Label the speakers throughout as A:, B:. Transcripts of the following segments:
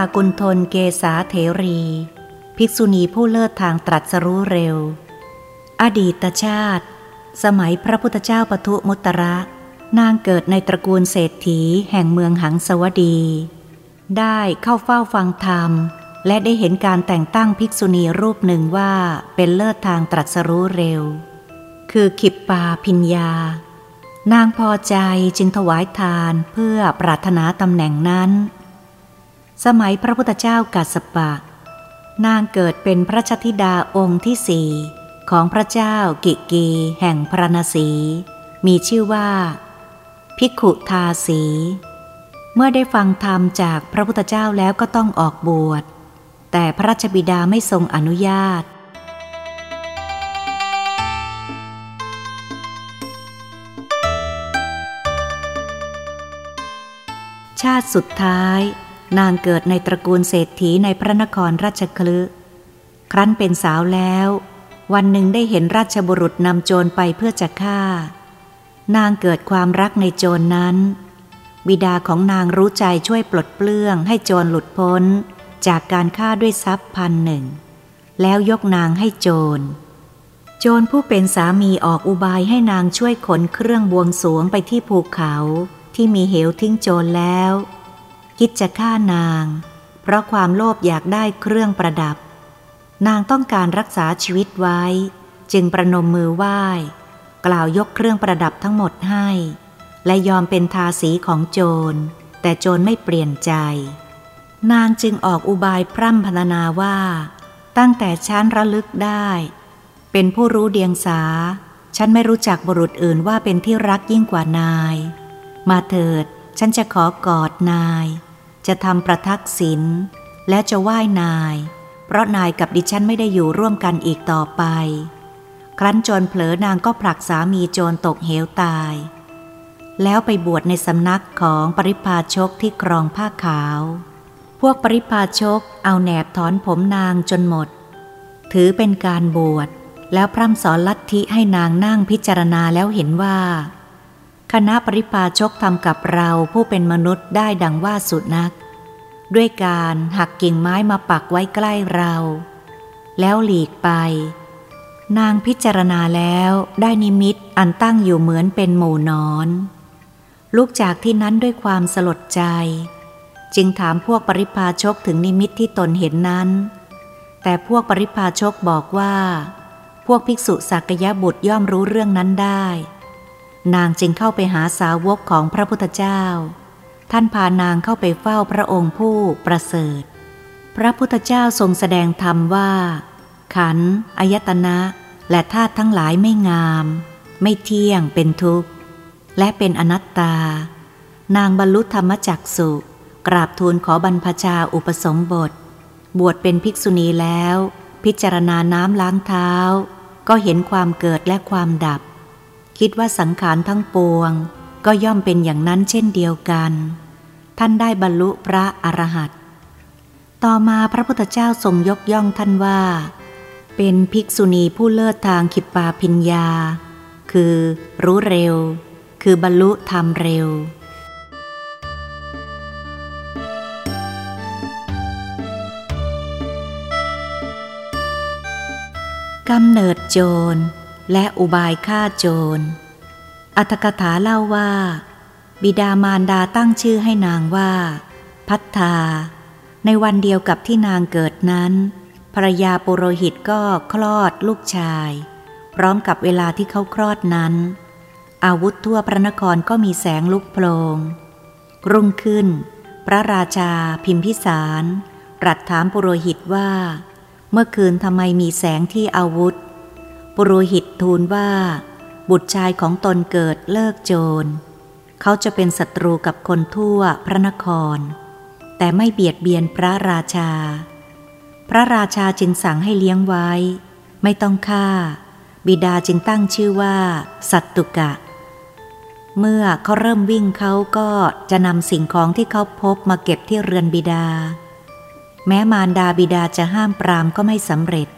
A: ากุณฑลเกษาเถรี ภิกษุณีผู้เลิศทางตรัสรู้เร็ว อดีตชาติ สมัยพระพุทธเจ้าปทุมุตระนางเกิดในตระกูลเศรษฐีแห่งเมืองหังสวดี ได้เข้าเฝ้าฟังธรรม และได้เห็นการแต่งตั้งภิกษุณีรูปหนึ่งว่าเป็นเลิศทางตรัสรู้เร็ว คือขิปปาพิญญา นางพอใจจึงถวายทานเพื่อปรารถนาตำแหน่งนั้น สมัยพระพุทธเจ้ากัสปะ นางเกิดเป็นพระชธิดาองค์ที่สี่ของพระเจ้ากิกีแห่งพระนศีมีชื่อว่าภิกขุทาสี เมื่อได้ฟังธรรมจากพระพุทธเจ้าแล้วก็ต้องออกบวช แต่พระราชบิดาไม่ทรงอนุญาต ชาติสุดท้าย นางเกิดในตระกูลเศรษฐีในพระนครราชคลึครั้นเป็นสาวแล้ว วันหนึ่งได้เห็นราชบุรุษนำโจรไปเพื่อจะฆ่า นางเกิดความรักในโจรนนั้น บิดาของนางรู้ใจช่วยปลดเปลื้องให้โจรหลุดพ้น จากการฆ่าด้วยทรัพย์พันหนึ่ง แล้วยกนางให้โจร โจรผู้เป็นสามีออกอุบายให้นางช่วยขนเครื่องบวงสวงไปที่ภูเขาที่มีเหวทิ้งโจรแล้ว คิดจะฆ่านาง เพราะความโลภอยากได้เครื่องประดับ นางต้องการรักษาชีวิตไว้ จึงประนมมือไหว้ กล่าวยกเครื่องประดับทั้งหมดให้ และยอมเป็นทาสีของโจร แต่โจรไม่เปลี่ยนใจ นางจึงออกอุบายพร่ำพรรณนาว่า ตั้งแต่ฉันระลึกได้ เป็นผู้รู้เดียงสา ฉันไม่รู้จักบุรุษอื่นว่าเป็นที่รักยิ่งกว่านาย มาเถิดฉันจะขอกอดนาย จะทำประทักษิณและจะไหว้นาย เพราะนายกับดิฉันไม่ได้อยู่ร่วมกันอีกต่อไป ครั้นโจรเผลอนางก็ผลักสามีโจรตกเหวตาย แล้วไปบวชในสำนักของปริพาชกที่ครองผ้าขาว พวกปริพาชกเอาแหนบถอนผมนางจนหมด ถือเป็นการบวชแล้วพร่ำสอนลัทธิให้นางนั่งพิจารณาแล้วเห็นว่า คณะปริพาชกทำกับเราผู้เป็นมนุษย์ได้ดังว่าสุดนัก ด้วยการหักกิ่งไม้มาปักไว้ใกล้เรา แล้วหลีกไป นางพิจารณาแล้วได้นิมิตอันตั้งอยู่เหมือนเป็นหมู่นอน ลุกจากที่นั้นด้วยความสลดใจ จึงถามพวกปริพาชกถึงนิมิตที่ตนเห็นนั้น แต่พวกปริพาชกบอกว่า พวกภิกษุสักยะบุตรย่อมรู้เรื่องนั้นได้ นางจึงเข้าไปหาสาวกของพระพุทธเจ้า ท่านพานางเข้าไปเฝ้าพระองค์ผู้ประเสริฐ พระพุทธเจ้าทรงแสดงธรรมว่า ขันอายตนะ และธาตุทั้งหลายไม่งาม ไม่เที่ยงเป็นทุกข์ และเป็นอนัตตา นางบรรลุธรรมจักสุกราบทูลขอบรรพชาอุปสมบท บวชเป็นภิกษุณีแล้ว พิจารณาน้ำล้างเท้า ก็เห็นความเกิดและความดับ คิดว่าสังขารทั้งปวง ก็ย่อมเป็นอย่างนั้นเช่นเดียวกัน ท่านได้บรรลุพระอรหันต์ต่อมาพระพุทธเจ้าทรงยกย่องท่านว่า เป็นภิกษุณีผู้เลิศทางขิปปาพิญญา คือรู้เร็ว คือบรรลุธรรมเร็ว กำเนิดโจร และอุบายฆ่าโจร อัตถกถาเล่าว่า บิดามารดาตั้งชื่อให้นางว่า พัฒนาในวันเดียวกับที่นางเกิดนั้นภรยาปุโรหิตก็คลอดลูกชาย พร้อมกับเวลาที่เขาคลอดนั้น อาวุธทั่วพระนครก็มีแสงลุกโพลง รุ่งขึ้น พระราชาพิมพิสารตรัสถามปุโรหิตว่า เมื่อคืนทำไมมีแสงที่อาวุธ ปุโรหิตทูลว่า บุตรชายของตนเกิดเลิกโจร เขาจะเป็นศัตรูกับคนทั่วพระนคร แต่ไม่เบียดเบียนพระราชา พระราชาจึงสั่งให้เลี้ยงไว้ ไม่ต้องฆ่า บิดาจึงตั้งชื่อว่า สัตตุกะ เมื่อเขาเริ่มวิ่งเขาก็จะนำสิ่งของที่เขาพบมาเก็บที่เรือนบิดา แม้มารดาบิดาจะห้ามปรามก็ไม่สำเร็จ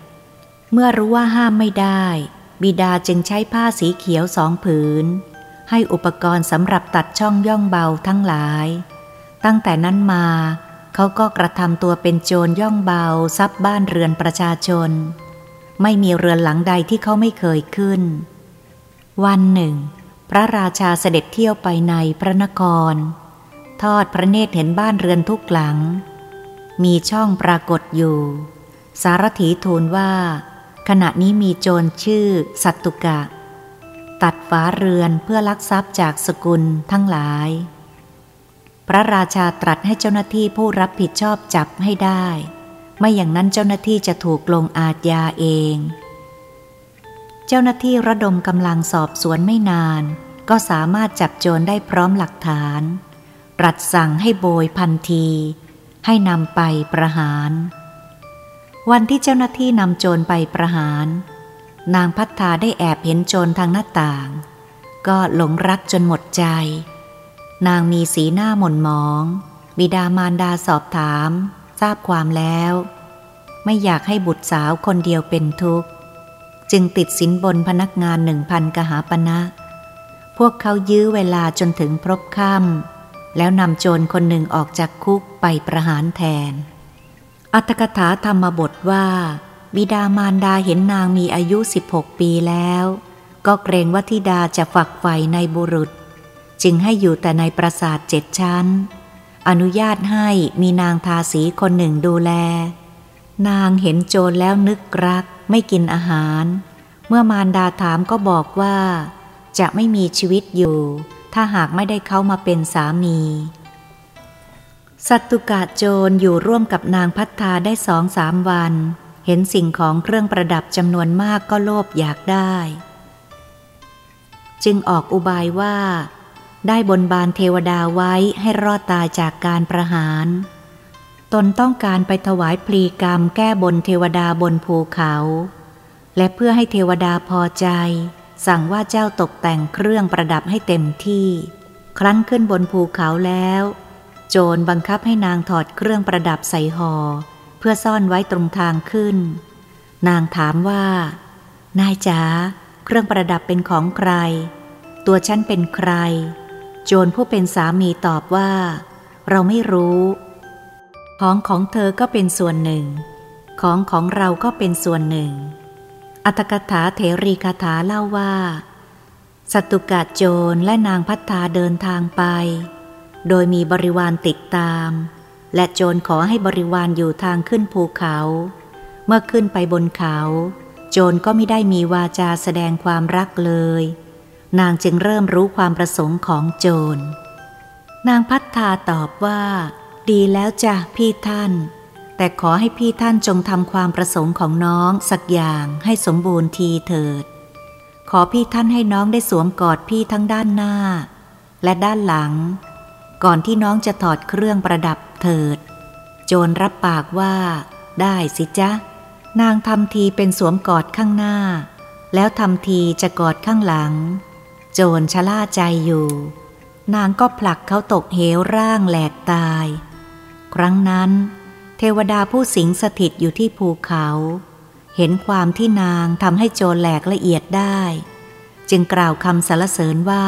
A: เมื่อรู้ว่าห้ามไม่ได้ บิดาจึงใช้ผ้าสีเขียวสองผืน ให้อุปกรณ์สำหรับตัดช่องย่องเบาทั้งหลาย ตั้งแต่นั้นมาเขาก็กระทำตัวเป็นโจรย่องเบาทรัพย์บ้านเรือนประชาชน ไม่มีเรือนหลังใดที่เขาไม่เคยขึ้น วันหนึ่ง พระราชาเสด็จเที่ยวไปในพระนคร ทอดพระเนตรเห็นบ้านเรือนทุกหลัง มีช่องปรากฏอยู่ สารถีทูลว่า ขณะนี้มีโจรชื่อสัตตุกะ ตัดฝาเรือนเพื่อลักทรัพย์จากสกุลทั้งหลาย พระราชาตรัสให้เจ้าหน้าที่ผู้รับผิดชอบจับให้ได้ ไม่อย่างนั้นเจ้าหน้าที่จะถูกลงอาญาเอง เจ้าหน้าที่ระดมกำลังสอบสวนไม่นาน ก็สามารถจับโจรได้พร้อมหลักฐานรัดสั่งให้โบยพันที ให้นำไปประหาร วันที่เจ้าหน้าที่นำโจรไปประหาร นางพัฒนาได้แอบเห็นโจรทางหน้าต่าง ก็หลงรักจนหมดใจ นางมีสีหน้าหม่นหมอง บิดามารดาสอบถาม ทราบความแล้ว ไม่อยากให้บุตรสาวคนเดียวเป็นทุกข์ จึงติดสินบนพนักงานหนึ่งพันกหาปณะพวกเขายื้อเวลาจนถึงพรบค่ำแล้วนำโจรคนหนึ่งออกจากคุกไปประหารแทน อัตถกถาธรรมบทว่า บิดามารดาเห็นนางมีอายุ 16 ปีแล้ว ก็เกรงว่าทิดาจะฝักใฝ่ในบุรุษ จึงให้อยู่แต่ในปราสาทเจ็ดชั้น อนุญาตให้มีนางทาสีคนหนึ่งดูแล นางเห็นโจรแล้วนึกรักไม่กินอาหาร เมื่อมารดาถามก็บอกว่า จะไม่มีชีวิตอยู่ ถ้าหากไม่ได้เขามาเป็นสามี สัตตุกะโจรอยู่ร่วมกับนางพัฒนาได้สองสามวัน เห็นสิ่งของเครื่องประดับจำนวนมากก็โลภอยากได้ จึงออกอุบายว่า ได้บนบานเทวดาไว้ให้รอดตายจากการประหาร ตนต้องการไปถวายพลีกรรมแก้บนเทวดาบนภูเขา และเพื่อให้เทวดาพอใจ สั่งว่าเจ้าตกแต่งเครื่องประดับให้เต็มที่ ครั้นขึ้นบนภูเขาแล้ว โจรบังคับให้นางถอดเครื่องประดับใส่หอ่อเพื่อซ่อนไว้ตรงทางขึ้น นางถามว่า นายจ๋าเครื่องประดับเป็นของใคร ตัวฉันเป็นใคร โจรผู้เป็นสามีตอบว่า เราไม่รู้ ของของเธอก็เป็นส่วนหนึ่ง ของของเราก็เป็นส่วนหนึ่ง อัตกถาเถรีคาถาเล่าว่าสตุกะโจรและนางพัฒนาเดินทางไป โดยมีบริวารติดตาม และโจรขอให้บริวารอยู่ทางขึ้นภูเขา เมื่อขึ้นไปบนเขา โจรก็ไม่ได้มีวาจาแสดงความรักเลย นางจึงเริ่มรู้ความประสงค์ของโจร นางพัฒนาตอบว่า ดีแล้วจ้ะพี่ท่าน แต่ขอให้พี่ท่านจงทำความประสงค์ของน้องสักอย่างให้สมบูรณ์ทีเถิด ขอพี่ท่านให้น้องได้สวมกอดพี่ทั้งด้านหน้า และด้านหลัง ก่อนที่น้องจะถอดเครื่องประดับเถิด โจรรับปากว่า ได้สิจ๊ะ นางทำทีเป็นสวมกอดข้างหน้า แล้วทำทีจะกอดข้างหลัง โจรชะล่าใจอยู่ นางก็ผลักเขาตกเหวร่างแหลกตาย ครั้งนั้น เทวดาผู้สิงสถิตอยู่ที่ภูเขา เห็นความที่นางทำให้โจรแหลกละเอียดได้ จึงกล่าวคำสรรเสริญว่า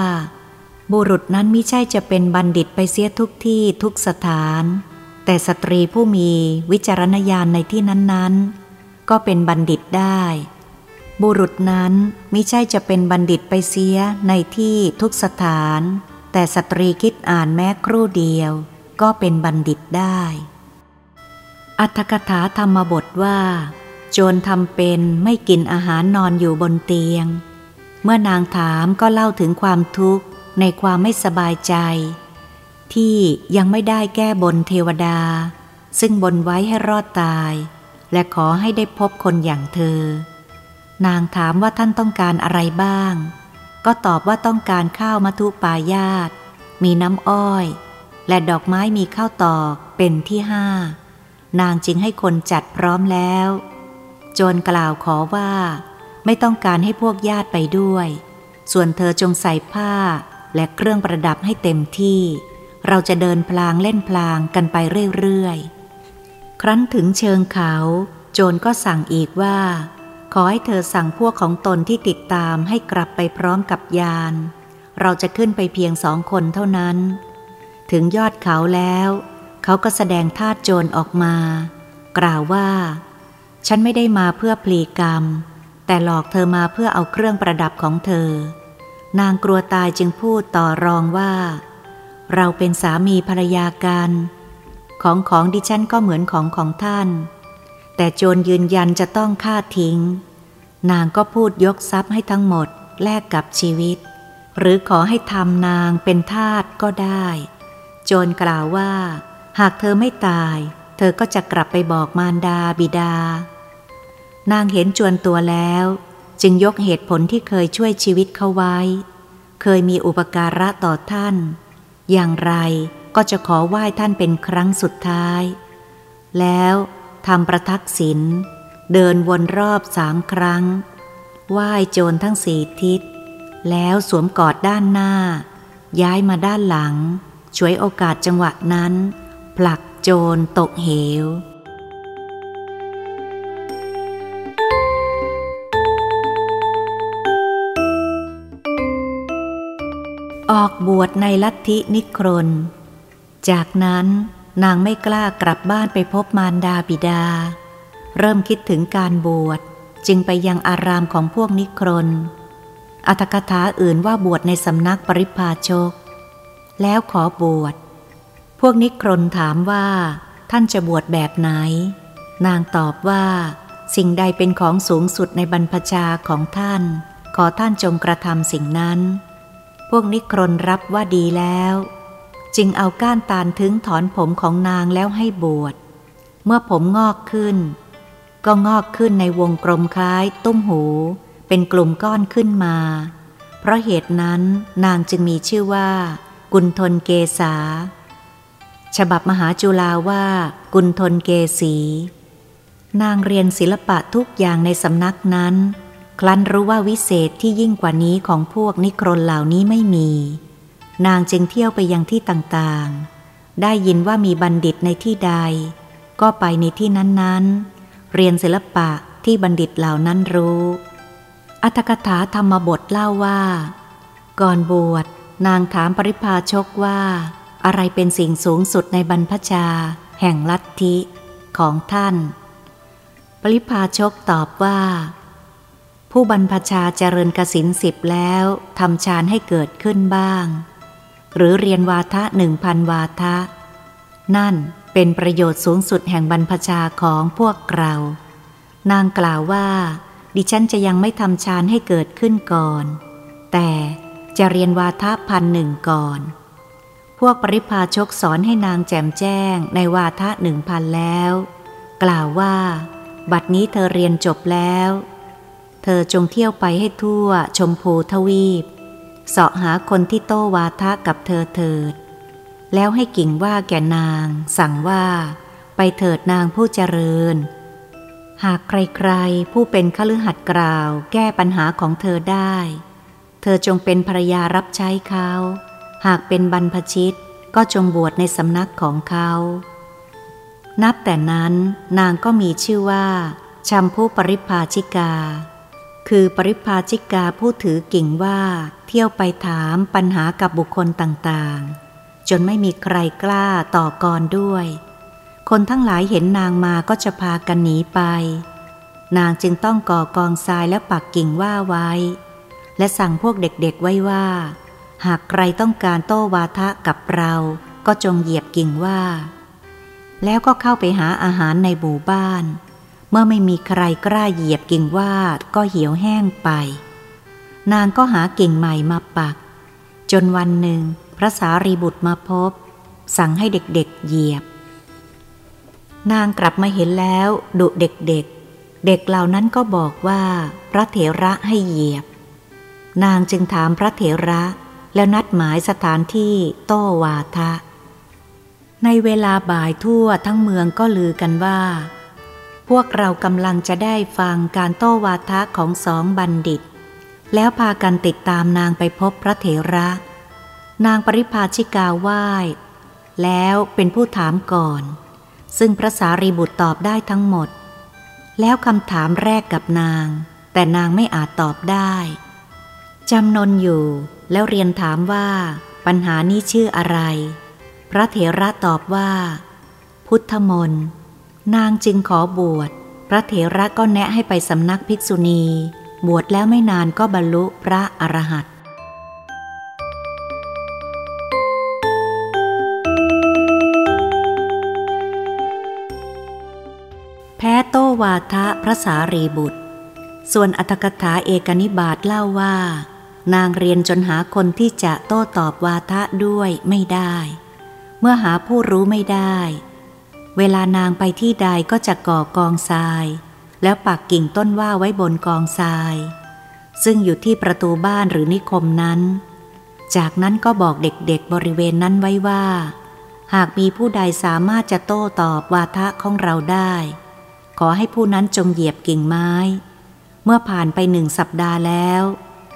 A: บุรุษนั้นมิใช่จะเป็นบัณฑิตไปเสียทุกที่ทุกสถาน แต่สตรีผู้มีวิจารณญาณในที่นั้น ๆ ก็เป็นบัณฑิตได้ บุรุษนั้นไม่ใช่จะเป็นบัณฑิตไปเสียในที่ทุกสถาน แต่สตรีคิดอ่านแม้ครู่เดียว ก็เป็นบัณฑิตได้ อัตถกถาธรรมบทว่า โจรทำเป็นไม่กินอาหารนอนอยู่บนเตียง เมื่อนางถามก็เล่าถึงความทุกข์ ในความไม่สบายใจ ที่ยังไม่ได้แก้บนเทวดา ซึ่งบนไว้ให้รอดตาย และขอให้ได้พบคนอย่างเธอ นางถามว่าท่านต้องการอะไรบ้าง ก็ตอบว่าต้องการข้าวมัทุปายาต มีน้ำอ้อย และดอกไม้มีข้าวตอกเป็นที่ห้านางจึงให้คนจัดพร้อมแล้ว โจรกล่าวขอว่า ไม่ต้องการให้พวกญาติไปด้วย ส่วนเธอจงใส่ผ้า และเครื่องประดับให้เต็มที่ เราจะเดินพลางเล่นพลางกันไปเรื่อยๆ ครั้นถึงเชิงเขา โจรก็สั่งอีกว่า ขอให้เธอสั่งพวกของตนที่ติดตามให้กลับไปพร้อมกับยาน เราจะขึ้นไปเพียงสองคนเท่านั้น ถึงยอดเขาแล้ว เขาก็แสดงท่าโจรออกมา กล่าวว่า ฉันไม่ได้มาเพื่อพลีกรรม แต่หลอกเธอมาเพื่อเอาเครื่องประดับของเธอ นางกลัวตายจึงพูดต่อรองว่า เราเป็นสามีภรรยากัน ของของดิฉันก็เหมือนของของท่าน แต่โจรยืนยันจะต้องฆ่าทิ้ง นางก็พูดยกทรัพย์ให้ทั้งหมดแลกกับชีวิต หรือขอให้ทำนางเป็นทาสก็ได้ โจรกล่าวว่า หากเธอไม่ตาย เธอก็จะกลับไปบอกมารดาบิดา นางเห็นจวนตัวแล้ว จึงยกเหตุผลที่เคยช่วยชีวิตเขาไว้ เคยมีอุปการะต่อท่าน อย่างไรก็จะขอไหว้ท่านเป็นครั้งสุดท้าย แล้วทำประทักษิณเดินวนรอบสามครั้ง ไหว้โจรทั้งสี่ทิศ แล้วสวมกอดด้านหน้า ย้ายมาด้านหลัง ช่วยโอกาสจังหวะนั้น ผลักโจรตกเหว ออกบวชในลัทธินิครน จากนั้นนางไม่กล้ากลับบ้านไปพบมารดาบิดา เริ่มคิดถึงการบวชจึงไปยังอารามของพวกนิครน อัตกถาอื่นว่าบวชในสำนักปริพาชก แล้วขอบวช พวกนิครนถามว่า ท่านจะบวชแบบไหน นางตอบว่า สิ่งใดเป็นของสูงสุดในบรรพชาของท่าน ขอท่านจงกระทำสิ่งนั้น วกนิครนรับว่าดีแล้ว จึงเอาก้านตาลถึงถอนผมของนางแล้วให้บวช เมื่อผมงอกขึ้น ก็งอกขึ้นในวงกลมคล้ายตุ้มหู เป็นกลุ่มก้อนขึ้นมา เพราะเหตุนั้นนางจึงมีชื่อว่า กุณฑลเกษาฉบับมหาจุฬาว่า กุณฑลเกษี นางเรียนศิลปะทุกอย่างในสำนักนั้น คลั้นรู้ว่าวิเศษที่ยิ่งกว่านี้ของพวกนิครนเหล่านี้ไม่มี นางจึงเที่ยวไปยังที่ต่างๆ ได้ยินว่ามีบัณฑิตในที่ใด ก็ไปในที่นั้นๆ เรียนศิลปะที่บัณฑิตเหล่านั้นรู้ อัตถกถาธรรมบทเล่าว่า ก่อนบวชนางถามปริพาชกว่า อะไรเป็นสิ่งสูงสุดในบรรพชา แห่งลัทธิของท่าน ปริพาชกตอบว่า ผู้บรรพชาเจริญกสินสิบแล้วทำฌานให้เกิดขึ้นบ้าง หรือเรียนวาทะหนึ่งพันวาทะ นั่นเป็นประโยชน์สูงสุดแห่งบรรพชาของพวกเรา นางกล่าวว่า ดิฉันจะยังไม่ทำฌานให้เกิดขึ้นก่อน แต่จะเรียนวาทะพันหนึ่งก่อน พวกปริพาชกสอนให้นางแจมแจ้งในวาทะหนึ่งพันแล้ว กล่าวว่า บัดนี้เธอเรียนจบแล้ว เธอจงเที่ยวไปให้ทั่วชมพูทวีป เสาะหาคนที่โต้วาทะกับเธอเถิด แล้วให้กิ่งว่าแก่นาง สั่งว่า ไปเถิดนางผู้เจริญ หากใครๆ ผู้เป็นขลือหัดกล่าว แก้ปัญหาของเธอได้ เธอจงเป็นภรยารับใช้เขา หากเป็นบรรพชิตก็จงบวชในสำนักของเขา นับแต่นั้นนางก็มีชื่อว่าชัมพูปริพาชิกา คือปริพาชิกาผู้ถือกิ่งว่า เที่ยวไปถามปัญหากับบุคคลต่างๆ จนไม่มีใครกล้าต่อกรด้วย คนทั้งหลายเห็นนางมาก็จะพากันหนีไป นางจึงต้องก่อกองทรายและปักกิ่งว่าไว้ และสั่งพวกเด็กๆไว้ว่า หากใครต้องการโต้วาทะกับเรา ก็จงเหยียบกิ่งว่า แล้วก็เข้าไปหาอาหารในหมู่บ้าน มื่อไม่มีใครกล้าเหยียบกิ่งว่าก็เหี่ยวแห้งไป นางก็หากิ่งใหม่มาปัก จนวันหนึ่งพระสารีบุตรมาพบ สั่งให้เด็กๆเหยียบ นางกลับมาเห็นแล้วดุเด็กๆเเด็กเหล่านั้นก็บอกว่าพระเถระให้เหยียบ นางจึงถามพระเถระแล้วนัดหมายสถานที่โต้วาทะ ในเวลาบ่ายทั่วทั้งเมืองก็ลือกันว่า พวกเรากำลังจะได้ฟังการโต้วาทะของสองบัณฑิต แล้วพากันติดตามนางไปพบพระเถระ นางปริพาชิกาไหว้ แล้วเป็นผู้ถามก่อน ซึ่งพระสารีบุตรตอบได้ทั้งหมด แล้วคำถามแรกกับนาง แต่นางไม่อาจตอบได้จำนนอยู่แล้วเรียนถามว่า ปัญหานี้ชื่ออะไร พระเถระตอบว่า พุทธมนต์ นางจึงขอบวช พระเถระก็แนะให้ไปสำนักภิกษุณี บวชแล้วไม่นานก็บรรลุพระอรหันต์แพ้โตวาทะพระสารีบุตร ส่วนอัตถกถาเอกนิบาตเล่าว่า นางเรียนจนหาคนที่จะโต้ตอบวาทะด้วยไม่ได้ เมื่อหาผู้รู้ไม่ได้ เวลานางไปที่ใดก็จะก่อกองทราย แล้วปักกิ่งต้นว่าไว้บนกองทราย ซึ่งอยู่ที่ประตูบ้านหรือนิคมนั้น จากนั้นก็บอกเด็กๆบริเวณนั้นไว้ว่า หากมีผู้ใดสามารถจะโต้ตอบวาทะของเราได้ ขอให้ผู้นั้นจงเหยียบกิ่งไม้ เมื่อผ่านไปหนึ่งสัปดาห์แล้ว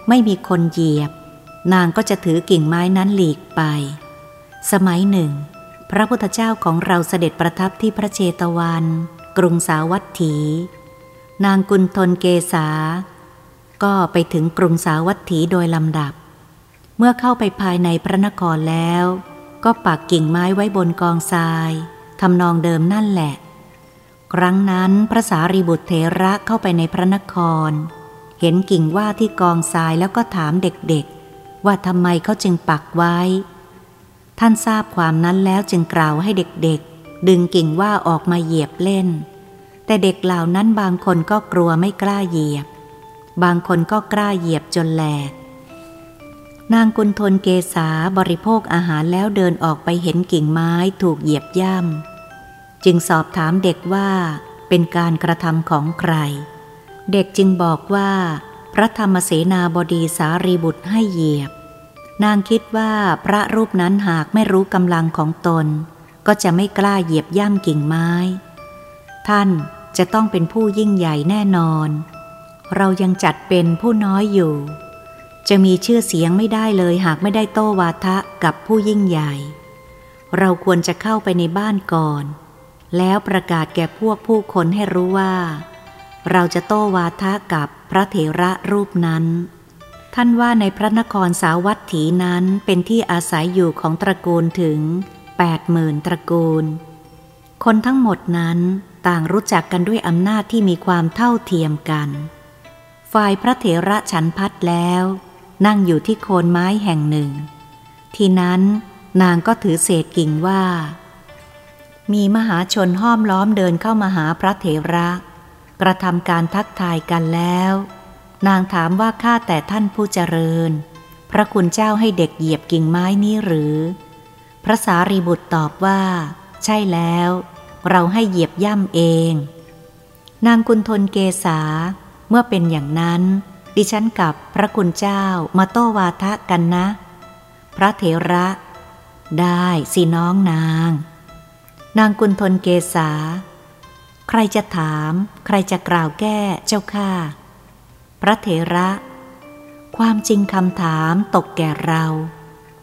A: ไม่มีคนเหยียบ นางก็จะถือกิ่งไม้นั้นหลีกไป สมัยหนึ่ง พระพุทธเจ้าของเราเสด็จประทับที่พระเจตวัน กรุงสาวัตถี นางกุณทนเกษา ก็ไปถึงกรุงสาวัตถีโดยลำดับ เมื่อเข้าไปภายในพระนครแล้ว ก็ปักกิ่งไม้ไว้บนกองทรายทำนองเดิมนั่นแหละ ครั้งนั้นพระสารีบุตรเถระเข้าไปในพระนคร เห็นกิ่งว่าที่กองทรายแล้วก็ถามเด็กๆ ว่าทำไมเขาจึงปักไว้ ท่านทราบความนั้นแล้วจึงกล่าวให้เด็กๆ ดึงกิ่งว่าออกมาเหยียบเล่น แต่เด็กเหล่านั้นบางคนก็กลัวไม่กล้าเหยียบ บางคนก็กล้าเหยียบจนแหลก นางกุณทนเกษาบริโภคอาหารแล้วเดินออกไปเห็นกิ่งไม้ถูกเหยียบย่ำจึงสอบถามเด็กว่าเป็นการกระทำของใคร เด็กจึงบอกว่า พระธรรมเสนาบดีสารีบุตรให้เหยียบ นางคิดว่าพระรูปนั้นหากไม่รู้กำลังของตน ก็จะไม่กล้าเหยียบย่ำกิ่งไม้ ท่านจะต้องเป็นผู้ยิ่งใหญ่แน่นอน เรายังจัดเป็นผู้น้อยอยู่ จะมีชื่อเสียงไม่ได้เลยหากไม่ได้โต้วาทะกับผู้ยิ่งใหญ่ เราควรจะเข้าไปในบ้านก่อน แล้วประกาศแก่พวกผู้คนให้รู้ว่า เราจะโต้วาทะกับพระเถระรูปนั้น ท่านว่าในพระนครสาวัตถีนั้นเป็นที่อาศัยอยู่ของตระกูลถึงแปดหมื่นตระกูล คนทั้งหมดนั้นต่างรู้จักกันด้วยอำนาจที่มีความเท่าเทียมกัน ฝ่ายพระเถระฉันพัดแล้ว นั่งอยู่ที่โคนไม้แห่งหนึ่ง ทีนั้นนางก็ถือเศษกิ่งว่า มีมหาชนห้อมล้อมเดินเข้ามาหาพระเถระ กระทำการทักทายกันแล้ว นางถามว่าข้าแต่ท่านผู้เจริญ พระคุณเจ้าให้เด็กเหยียบกิ่งไม้นี้หรือ พระสารีบุตรตอบว่า ใช่แล้ว เราให้เหยียบย่ำเอง นางกุณทนเกษาเมื่อเป็นอย่างนั้น ดิฉันกับพระคุณเจ้ามาโต้วาทะกันนะ พระเถระ ได้สิน้องนาง นางกุณทนเกษา ใครจะถาม ใครจะกล่าวแก้เจ้าข้า พระเถระ ความจริงคำถามตกแก่เรา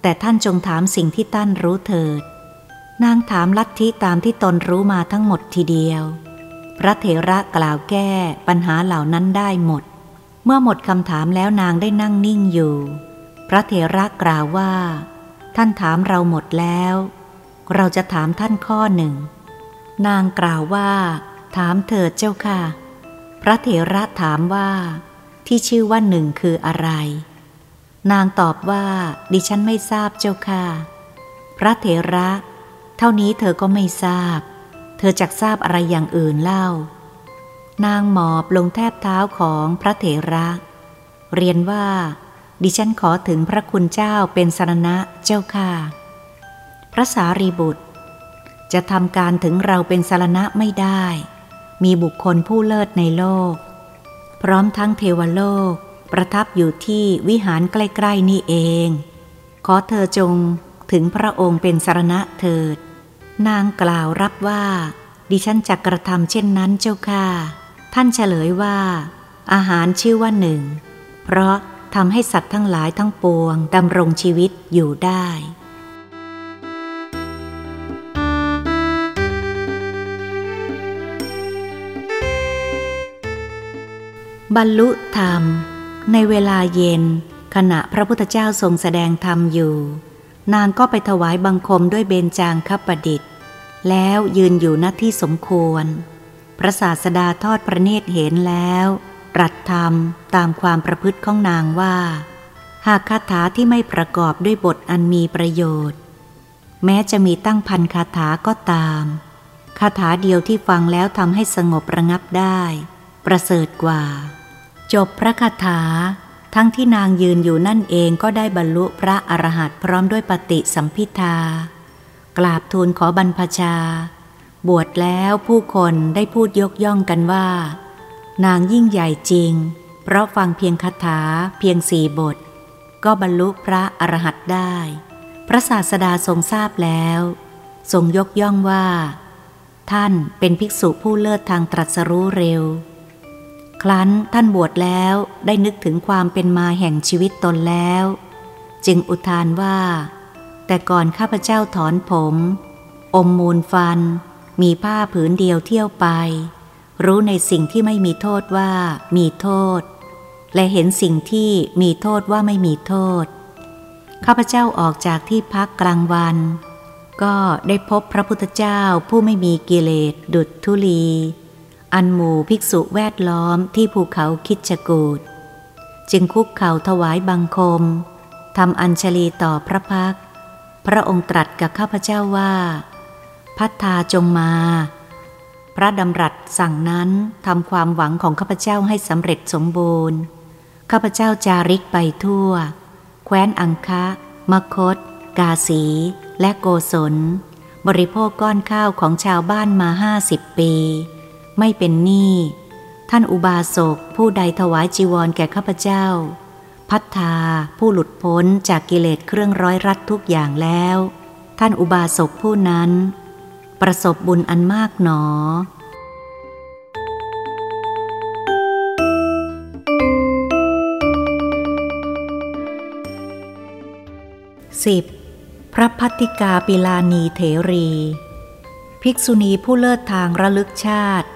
A: แต่ท่านจงถามสิ่งที่ท่านรู้เถิด นางถามลัทธิตามที่ตนรู้มาทั้งหมดทีเดียว พระเถระกล่าวแก้ปัญหาเหล่านั้นได้หมด เมื่อหมดคำถามแล้วนางได้นั่งนิ่งอยู่ พระเถระกล่าวว่า ท่านถามเราหมดแล้ว เราจะถามท่านข้อหนึ่ง นางกล่าวว่า ถามเถิดเจ้าค่ะ พระเถระถามว่า ที่ชื่อว่าหนึ่งคืออะไร นางตอบว่า ดิฉันไม่ทราบเจ้าค่ะ พระเถระ เท่านี้เธอก็ไม่ทราบ เธอจักทราบอะไรอย่างอื่นเล่า นางหมอบลงแทบเท้าของพระเถระ เรียนว่า ดิฉันขอถึงพระคุณเจ้าเป็นสรณะเจ้าค่ะ พระสารีบุตร จะทำการถึงเราเป็นสารณะไม่ได้ มีบุคคลผู้เลิศในโลก พร้อมทั้งเทวโลก ประทับอยู่ที่วิหารใกล้ ๆ นี่เอง ขอเธอจงถึงพระองค์เป็นสารณะเถิด นางกล่าวรับว่า ดิฉันจะกระทำเช่นนั้นเจ้าค่ะ ท่านเฉลยว่า อาหารชื่อว่าหนึ่ง เพราะทำให้สัตว์ทั้งหลายทั้งปวงดำรงชีวิตอยู่ได้ บรรลุธรรม ในเวลาเย็น ขณะพระพุทธเจ้าทรงแสดงธรรมอยู่ นางก็ไปถวายบังคมด้วยเบญจางคประดิษฐ์ แล้วยืนอยู่หน้าที่สมควร พระศาสดาทอดพระเนตรเห็นแล้วตรัสธรรมตามความประพฤติของนางว่า หากคาถาที่ไม่ประกอบด้วยบทอันมีประโยชน์ แม้จะมีตั้งพันคาถาก็ตามคาถาเดียวที่ฟังแล้วทำให้สงบระงับได้ ประเสริฐกว่า จบพระคาถา ทั้งที่นางยืนอยู่นั่นเองก็ได้บรรลุพระอรหันต์พร้อมด้วยปฏิสัมพิทากราบทูลขอบรรพชา บวชแล้วผู้คนได้พูดยกย่องกันว่า นางยิ่งใหญ่จริง เพราะฟังเพียงคาถาเพียงสี่บท ก็บรรลุพระอรหันต์ได้ พระศาสดาทรงทราบแล้ว ทรงยกย่องว่า ท่านเป็นภิกษุผู้เลิศทางตรัสรู้เร็ว ครั้นท่านบวชแล้วได้นึกถึงความเป็นมาแห่งชีวิตตนแล้ว จึงอุทานว่า แต่ก่อนข้าพเจ้าถอนผม อมมูลฟัน มีผ้าผืนเดียวเที่ยวไป รู้ในสิ่งที่ไม่มีโทษว่ามีโทษ และเห็นสิ่งที่มีโทษว่าไม่มีโทษ ข้าพเจ้าออกจากที่พักกลางวัน ก็ได้พบพระพุทธเจ้าผู้ไม่มีกิเลสดุจทุลี อันหมู่ภิกษุแวดล้อมที่ภูเขาคิดจกูดจึงคุกเข่าถวายบังคมทำอัญชลีต่อพระพัก พระองค์ตรัสกับข้าพเจ้าว่า พัฒธาจงมา พระดำรัสสั่งนั้นทำความหวังของข้าพเจ้าให้สำเร็จสมบูรณ์ ข้าพเจ้าจาริกไปทั่ว แคว้นอังคะ มคต กาสี และโกศล บริโภคก้อนข้าวของชาวบ้านมาห้าสิบปี ไม่เป็นหนี้ท่านอุบาสกผู้ใดถวายจีวรแก่ข้าพเจ้า พัฒธาผู้หลุดพ้นจากกิเลสเครื่องร้อยรัดทุกอย่างแล้ว ท่านอุบาสกผู้นั้น ประสบบุญอันมากหนอสิบพระพัติกาปิลานีเถรี ภิกษุณีผู้เลิศทางระลึกชาติ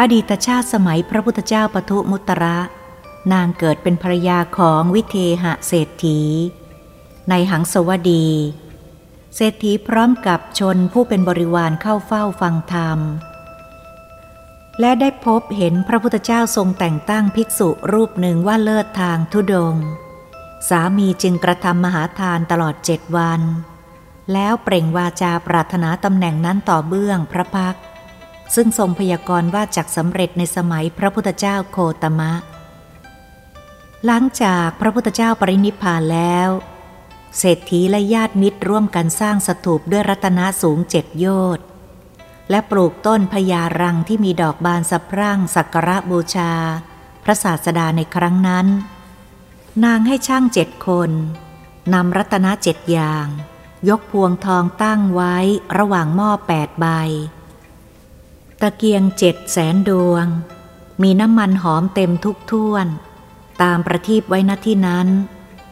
A: อดีตชาติสมัยพระพุทธเจ้าปทุมุตระ นางเกิดเป็นภรยาของวิเทหะเศรษฐี ในหังสวดี เศรษฐีพร้อมกับชนผู้เป็นบริวารเข้าเฝ้าฟังธรรม และได้พบเห็นพระพุทธเจ้าทรงแต่งตั้งภิกษุรูปหนึ่งว่าเลิศทางทุดง สามีจึงกระทำมหาทานตลอดเจ็ดวัน แล้วเปล่งวาจาปรารถนาตำแหน่งนั้นต่อเบื้องพระพักต ซึ่งทรงพยากรณ์ว่าจากสำเร็จในสมัยพระพุทธเจ้าโคตมะ หลังจากพระพุทธเจ้าปรินิพพานแล้ว เศรษฐีและญาติมิตรร่วมกันสร้างสถูปด้วยรัตนะสูงเจ็ดโยชน์และปลูกต้นพญารังที่มีดอกบานสะพรั่งสักการะบูชา พระศาสดาในครั้งนั้น นางให้ช่างเจ็ดคนนำรัตนะเจ็ดอย่าง ยกพวงทองตั้งไว้ระหว่างหม้อแปดใบ ตะเกียงเจ็ดแสนดวง มีน้ำมันหอมเต็มทุกท่วน ตามประทีปไว้ณที่นั้น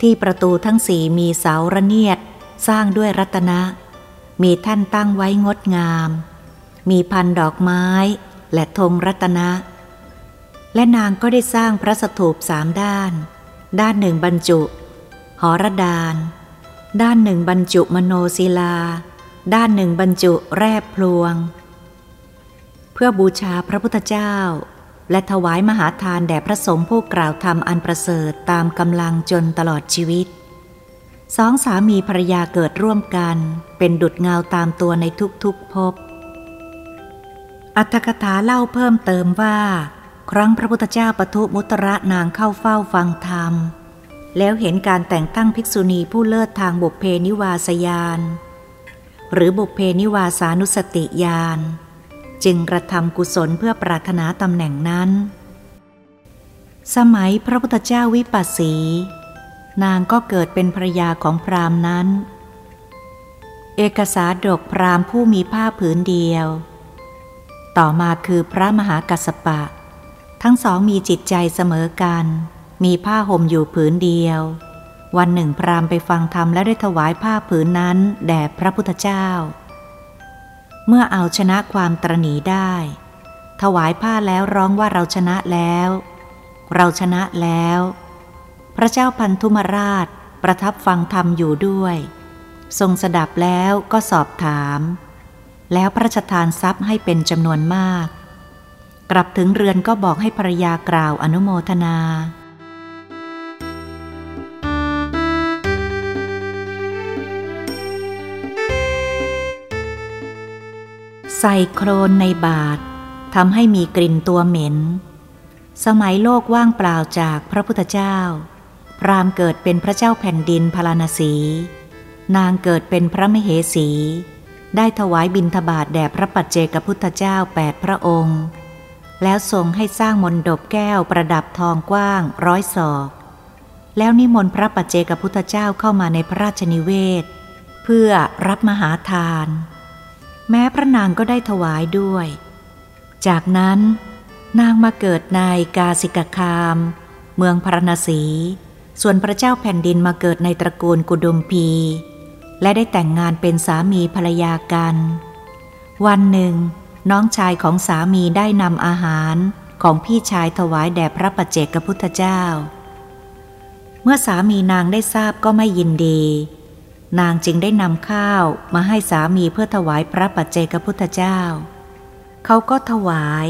A: ที่ประตูทั้งสี่มีเสาระเนียด สร้างด้วยรัตนะ มีท่านตั้งไว้งดงาม มีพันดอกไม้และธงรัตนะ และนางก็ได้สร้างพระสถูปสามด้าน ด้านหนึ่งบรรจุ หอระดาน ด้านหนึ่งบรรจุมโนศิลา ด้านหนึ่งบรรจุแร่พลวง พื่อบูชาพระพุทธเจ้า และถวายมหาทานแด่พระสงฆ์ผู้กล่าวธรรมอันประเสริฐตามกำลังจนตลอดชีวิต สองสามีภรรยาเกิดร่วมกัน เป็นดุดเงาตามตัวในทุกๆภพอัตถกถาเล่าเพิ่มเติมว่า ครั้งพระพุทธเจ้าปทุมุตระนางเข้าเฝ้าฟังธรรม แล้วเห็นการแต่งตั้งภิกษุณีผู้เลิศทางบุพเพนิวาสยาน หรือบุพเพนิวาสานุสติยาน จึงกระทำกุศลเพื่อปรารถนาตำแหน่งนั้น สมัยพระพุทธเจ้าวิปัสสี นางก็เกิดเป็นภรยาของพราหมณ์นั้น เอกสาดกพราหมณ์ผู้มีผ้าผืนเดียว ต่อมาคือพระมหากัสปะ ทั้งสองมีจิตใจเสมอกัน มีผ้าห่มอยู่ผืนเดียว วันหนึ่งพราหมณ์ไปฟังธรรมและได้ถวายผ้าผืนนั้น แด่พระพุทธเจ้า เมื่อเอาชนะความตรณีได้ ถวายผ้าแล้วร้องว่าเราชนะแล้ว เราชนะแล้ว พระเจ้าพันธุมราชประทับฟังธรรมอยู่ด้วย ทรงสดับแล้วก็สอบถาม แล้วพระราชทานทรัพย์ให้เป็นจำนวนมาก กลับถึงเรือนก็บอกให้ภรรยากล่าวอนุโมทนา ใส่โครนในบาททำให้มีกลิ่นตัวเหม็น สมัยโลกว่างเปล่าจากพระพุทธเจ้า พรามเกิดเป็นพระเจ้าแผ่นดินพาราณสี นางเกิดเป็นพระมเหสี ได้ถวายบิณฑบาตแด่พระปัจเจกพุทธเจ้าแปดพระองค์ แล้วทรงให้สร้างมนดบแก้วประดับทองกว้างร้อยศอก แล้วนิมนต์พระปัจเจกพุทธเจ้าเข้ามาในพระราชนิเวศ เพื่อรับมหาทาน แม้พระนางก็ได้ถวายด้วย จากนั้น นางมาเกิดในกาสิกคาม เมืองพรณสี ส่วนพระเจ้าแผ่นดินมาเกิดในตระกูลกุดุมพี และได้แต่งงานเป็นสามีภรรยากัน วันหนึ่ง น้องชายของสามีได้นำอาหารของพี่ชายถวายแด่พระปัจเจกพุทธเจ้า เมื่อสามีนางได้ทราบก็ไม่ยินดี นางจึงได้นำข้าวมาให้สามีเพื่อถวายพระปัจเจกพุทธเจ้า เขาก็ถวาย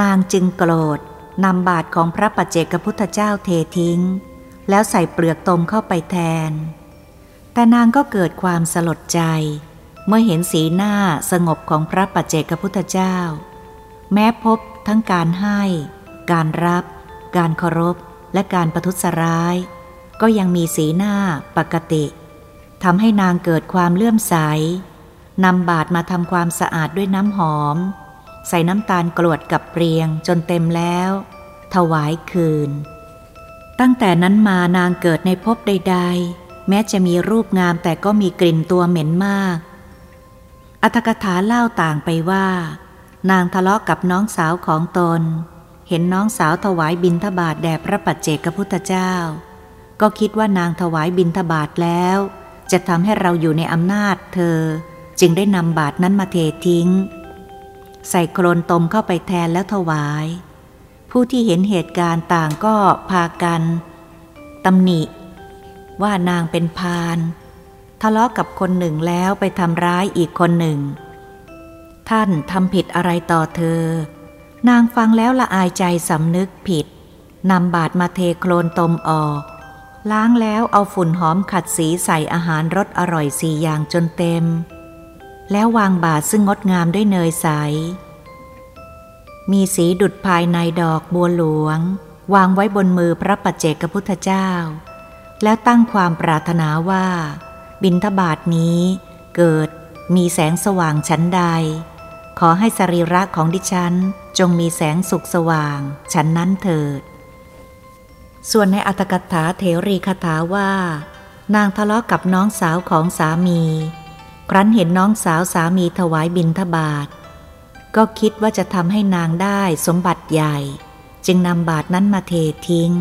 A: นางจึงโกรธนำบาทของพระปัจเจกพุทธเจ้าเททิ้ง แล้วใส่เปลือกตมเข้าไปแทน แต่นางก็เกิดความสลดใจ เมื่อเห็นสีหน้าสงบของพระปัจเจกพุทธเจ้า แม้พบทั้งการให้ การรับ การเคารพ และการประทุษร้าย ก็ยังมีสีหน้าปกติ ทำให้นางเกิดความเลื่อมใสนำบาทมาทำความสะอาดด้วยน้ำหอม ใส่น้ำตาลกรวดกับเปรียงจนเต็มแล้ว ถวายคืน ตั้งแต่นั้นมานางเกิดในภพใด ๆ แม้จะมีรูปงามแต่ก็มีกลิ่นตัวเหม็นมาก อัตกถาเล่าต่างไปว่า นางทะเลาะกับน้องสาวของตน เห็นน้องสาวถวายบิณฑบาตแด่พระปัจเจกพุทธเจ้า ก็คิดว่านางถวายบิณฑบาตแล้ว จะทำให้เราอยู่ในอำนาจเธอ จึงได้นำบาทนั้นมาเททิ้ง ใส่โคลนตมเข้าไปแทนแล้วถวาย ผู้ที่เห็นเหตุการณ์ต่างก็พากันตำหนิ ว่านางเป็นพานทะเลาะกับคนหนึ่งแล้วไปทำร้ายอีกคนหนึ่ง ท่านทำผิดอะไรต่อเธอ นางฟังแล้วละอายใจสำนึกผิดนำบาดมาเทโคลนตมออก ล้างแล้วเอาฝุ่นหอมขัดสีใส่อาหารรสอร่อยสี่อย่างจนเต็ม แล้ววางบาทซึ่งงดงามด้วยเนยใส มีสีดุดภายในดอกบัวหลวง วางไว้บนมือพระปัจเจกพุทธเจ้า แล้วตั้งความปรารถนาว่า บินทบาทนี้เกิดมีแสงสว่างชั้นใด ขอให้สรีระของดิฉันจงมีแสงสุขสว่างชั้นนั้นเถิด ส่วนในอัตถกถาเถรีคาถาว่า นางทะเลาะกับน้องสาวของสามี ครั้นเห็นน้องสาวสามีถวายบิณฑบาต ก็คิดว่าจะทำให้นางได้สมบัติใหญ่ จึงนำบาทนั้นมาเททิ้ง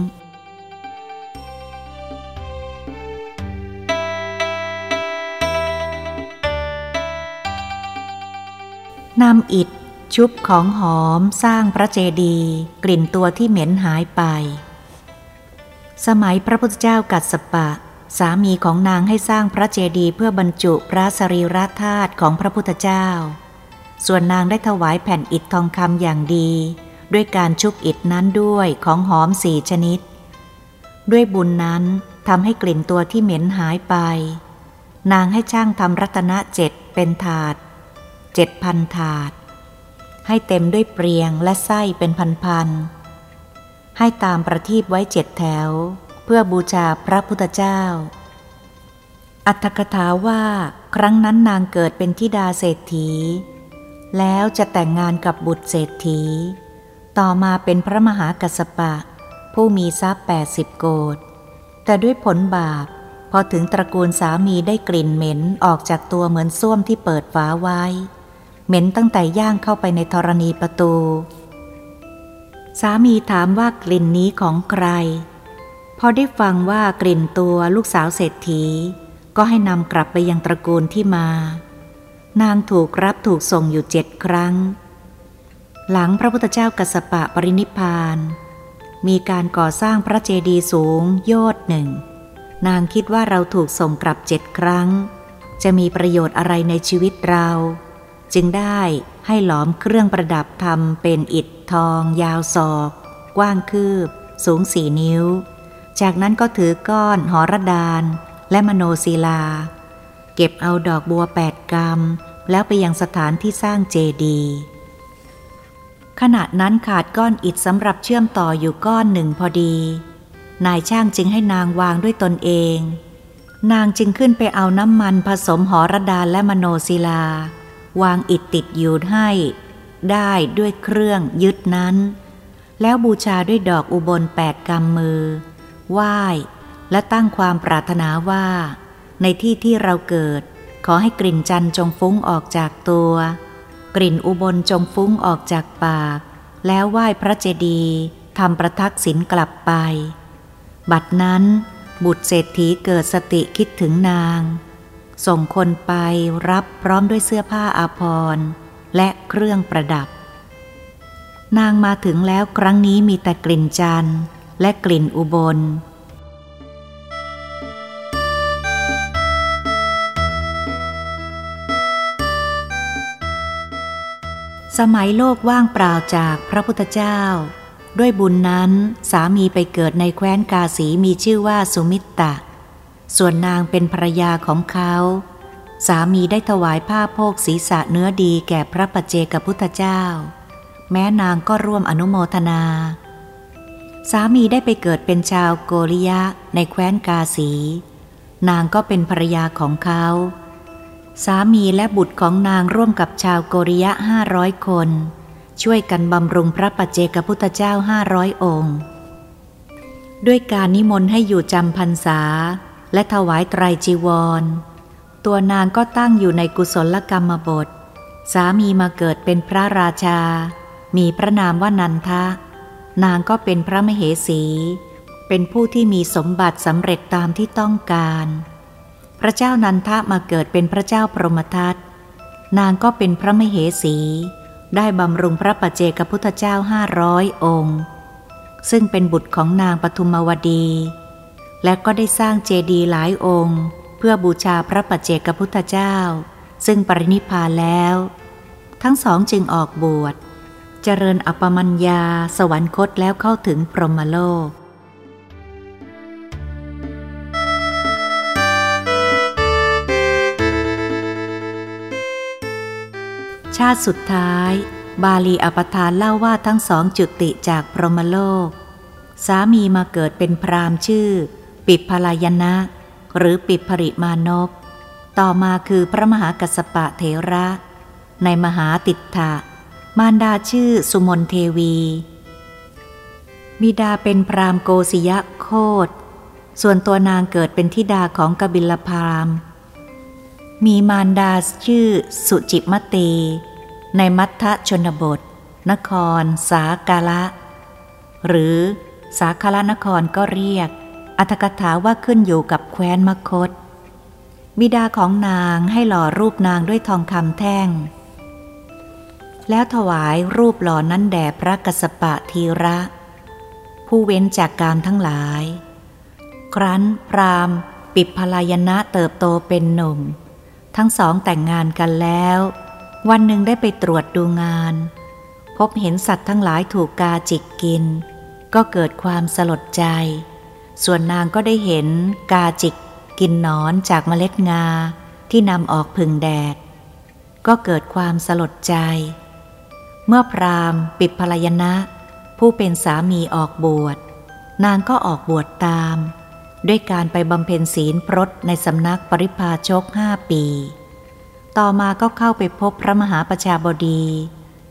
A: นำอิฐชุบของหอมสร้างพระเจดีย์กลิ่นตัวที่เหม็นหายไป สมัยพระพุทธเจ้ากัดสปะ สามีของนางให้สร้างพระเจดีย์เพื่อบรรจุพระสรีระธาตุของพระพุทธเจ้า ส่วนนางได้ถวายแผ่นอิฐทองคำอย่างดี ด้วยการชุบอิฐนั้นด้วยของหอมสี่ชนิด ด้วยบุญนั้นทำให้กลิ่นตัวที่เหม็นหายไป นางให้ช่างทำรัตนเจ็ดเป็นถาดเจ็ดพันถาด ให้เต็มด้วยเปรียงและไส้เป็นพันๆ ให้ตามประทีปไว้เจ็ดแถว เพื่อบูชาพระพุทธเจ้า อัตถกถาว่าครั้งนั้นนางเกิดเป็นธิดาเศรษฐี แล้วจะแต่งงานกับบุตรเศรษฐี ต่อมาเป็นพระมหากัสปะ ผู้มีทรัพย์แปดสิบโกดแต่ด้วยผลบาปพอถึงตระกูลสามีได้กลิ่นเหม็นออกจากตัวเหมือนส้วมที่เปิดฝาไว้ เหม็นตั้งแต่ย่างเข้าไปในธรณีประตู สามีถามว่ากลิ่นนี้ของใคร พอได้ฟังว่ากลิ่นตัวลูกสาวเศรษฐี ก็ให้นำกลับไปยังตระกูลที่มา นางถูกรับถูกส่งอยู่เจ็ดครั้ง หลังพระพุทธเจ้ากัสปะปรินิพานมีการก่อสร้างพระเจดีย์สูงโยดหนึ่ง นางคิดว่าเราถูกส่งกลับเจ็ดครั้งจจะมีประโยชน์อะไรในชีวิตเรา จึงได้ให้หลอมเครื่องประดับทำเป็นอิฐ ทอง ยาวศอก กว้างคืบ สูงสี่นิ้ว จากนั้นก็ถือก้อนหอระดาน และมโนศิลา เก็บเอาดอกบัวแปดกรรม แล้วไปยังสถานที่สร้างเจดีย์ขณะนั้นขาดก้อนอิฐสำหรับเชื่อมต่ออยู่ก้อนหนึ่งพอดี นายช่างจึงให้นางวางด้วยตนเอง นางจึงขึ้นไปเอาน้ำมันผสมหอระดานและมโนศิลา วางอิฐติดอยู่ให้ ได้ด้วยเครื่องยึดนั้น แล้วบูชาด้วยดอกอุบลแปดกำมือ ไหว้ และตั้งความปรารถนาว่า ในที่ที่เราเกิด ขอให้กลิ่นจันจงฟุ้งออกจากตัว กลิ่นอุบลจงฟุ้งออกจากปาก แล้วไหว้พระเจดีย์ทำประทักษิณกลับไป บัดนั้นบุตรเศรษฐีเกิดสติคิดถึงนาง ส่งคนไปรับพร้อมด้วยเสื้อผ้าอาภรณ์ และเครื่องประดับ นางมาถึงแล้วครั้งนี้มีแต่กลิ่นจันทร์และกลิ่นอุบล สมัยโลกว่างเปล่าจากพระพุทธเจ้า ด้วยบุญนั้นสามีไปเกิดในแคว้นกาสีมีชื่อว่าสุมิตตะ ส่วนนางเป็นภรรยาของเขา สามีได้ถวายผ้าโพกศีรษะเนื้อดีแก่พระปัจเจกพุทธเจ้า แม้นางก็ร่วมอนุโมทนา สามีได้ไปเกิดเป็นชาวโกริยะในแคว้นกาสี นางก็เป็นภรรยาของเขา สามีและบุตรของนางร่วมกับชาวโกริยะห้าร้อยคน ช่วยกันบำรุงพระปัจเจกพุทธเจ้าห้าร้อยองค์ ด้วยการนิมนต์ให้อยู่จำพรรษา และถวายไตรจีวร ตัวนางก็ตั้งอยู่ในกุศลกรรมบท สามีมาเกิดเป็นพระราชา มีพระนามว่านันทะ นางก็เป็นพระมเหสี เป็นผู้ที่มีสมบัติสำเร็จตามที่ต้องการ พระเจ้านันทะมาเกิดเป็นพระเจ้าพรหมทัต นางก็เป็นพระมเหสี ได้บำรุงพระปัจเจกพุทธเจ้าห้าร้อยองค์ ซึ่งเป็นบุตรของนางปทุมวดี และก็ได้สร้างเจดีย์หลายองค์ พื่อบูชาพระปัจเจกพุทธเจ้า ซึ่งปรินิพานแล้ว ทั้งสองจึงออกบวช เจริญอปมัญญาสวรรคตแล้วเข้าถึงพรหมโลกชาติสุดท้าย บาลีอปทานเล่าว่าทั้งสองจุติจากพรหมโลก สามีมาเกิดเป็นพรามชื่อ ปิพลายนะ หรือปิภริมานพ ต่อมาคือพระมหากัสปะเถระ ในมหาติถะมารดาชื่อสุมนเทวี บิดาเป็นพรามโกศยะโคดส่วนตัวนางเกิดเป็นธิดาของกบิลพราม มีมารดาชื่อสุจิมตี ในมัทธชนบท นคร สากาละ หรือสาคาลนครก็เรียก อัตกถาว่าขึ้นอยู่กับแคว้นมคต บิดาของนางให้หล่อรูปนางด้วยทองคำแท่ง แล้วถวายรูปหล่อนั้นแด่พระกสปะทีระ ผู้เว้นจากกามทั้งหลาย ครั้นพรามปิดพลายนะเติบโตเป็นหนุ่ม ทั้งสองแต่งงานกันแล้ว วันหนึ่งได้ไปตรวจดูงาน พบเห็นสัตว์ทั้งหลายถูกกาจิกกิน ก็เกิดความสลดใจ ส่วนนางก็ได้เห็นกาจิกกินนอนจากเมล็ดงาที่นำออกพึ่งแดด ก็เกิดความสลดใจ เมื่อพรามปิดภรยนะ ผู้เป็นสามีออกบวช นางก็ออกบวชตาม ด้วยการไปบำเพ็ญศีลพรตในสำนักปริพาชกห้าปี ต่อมาก็เข้าไปพบพระมหาประชาบดี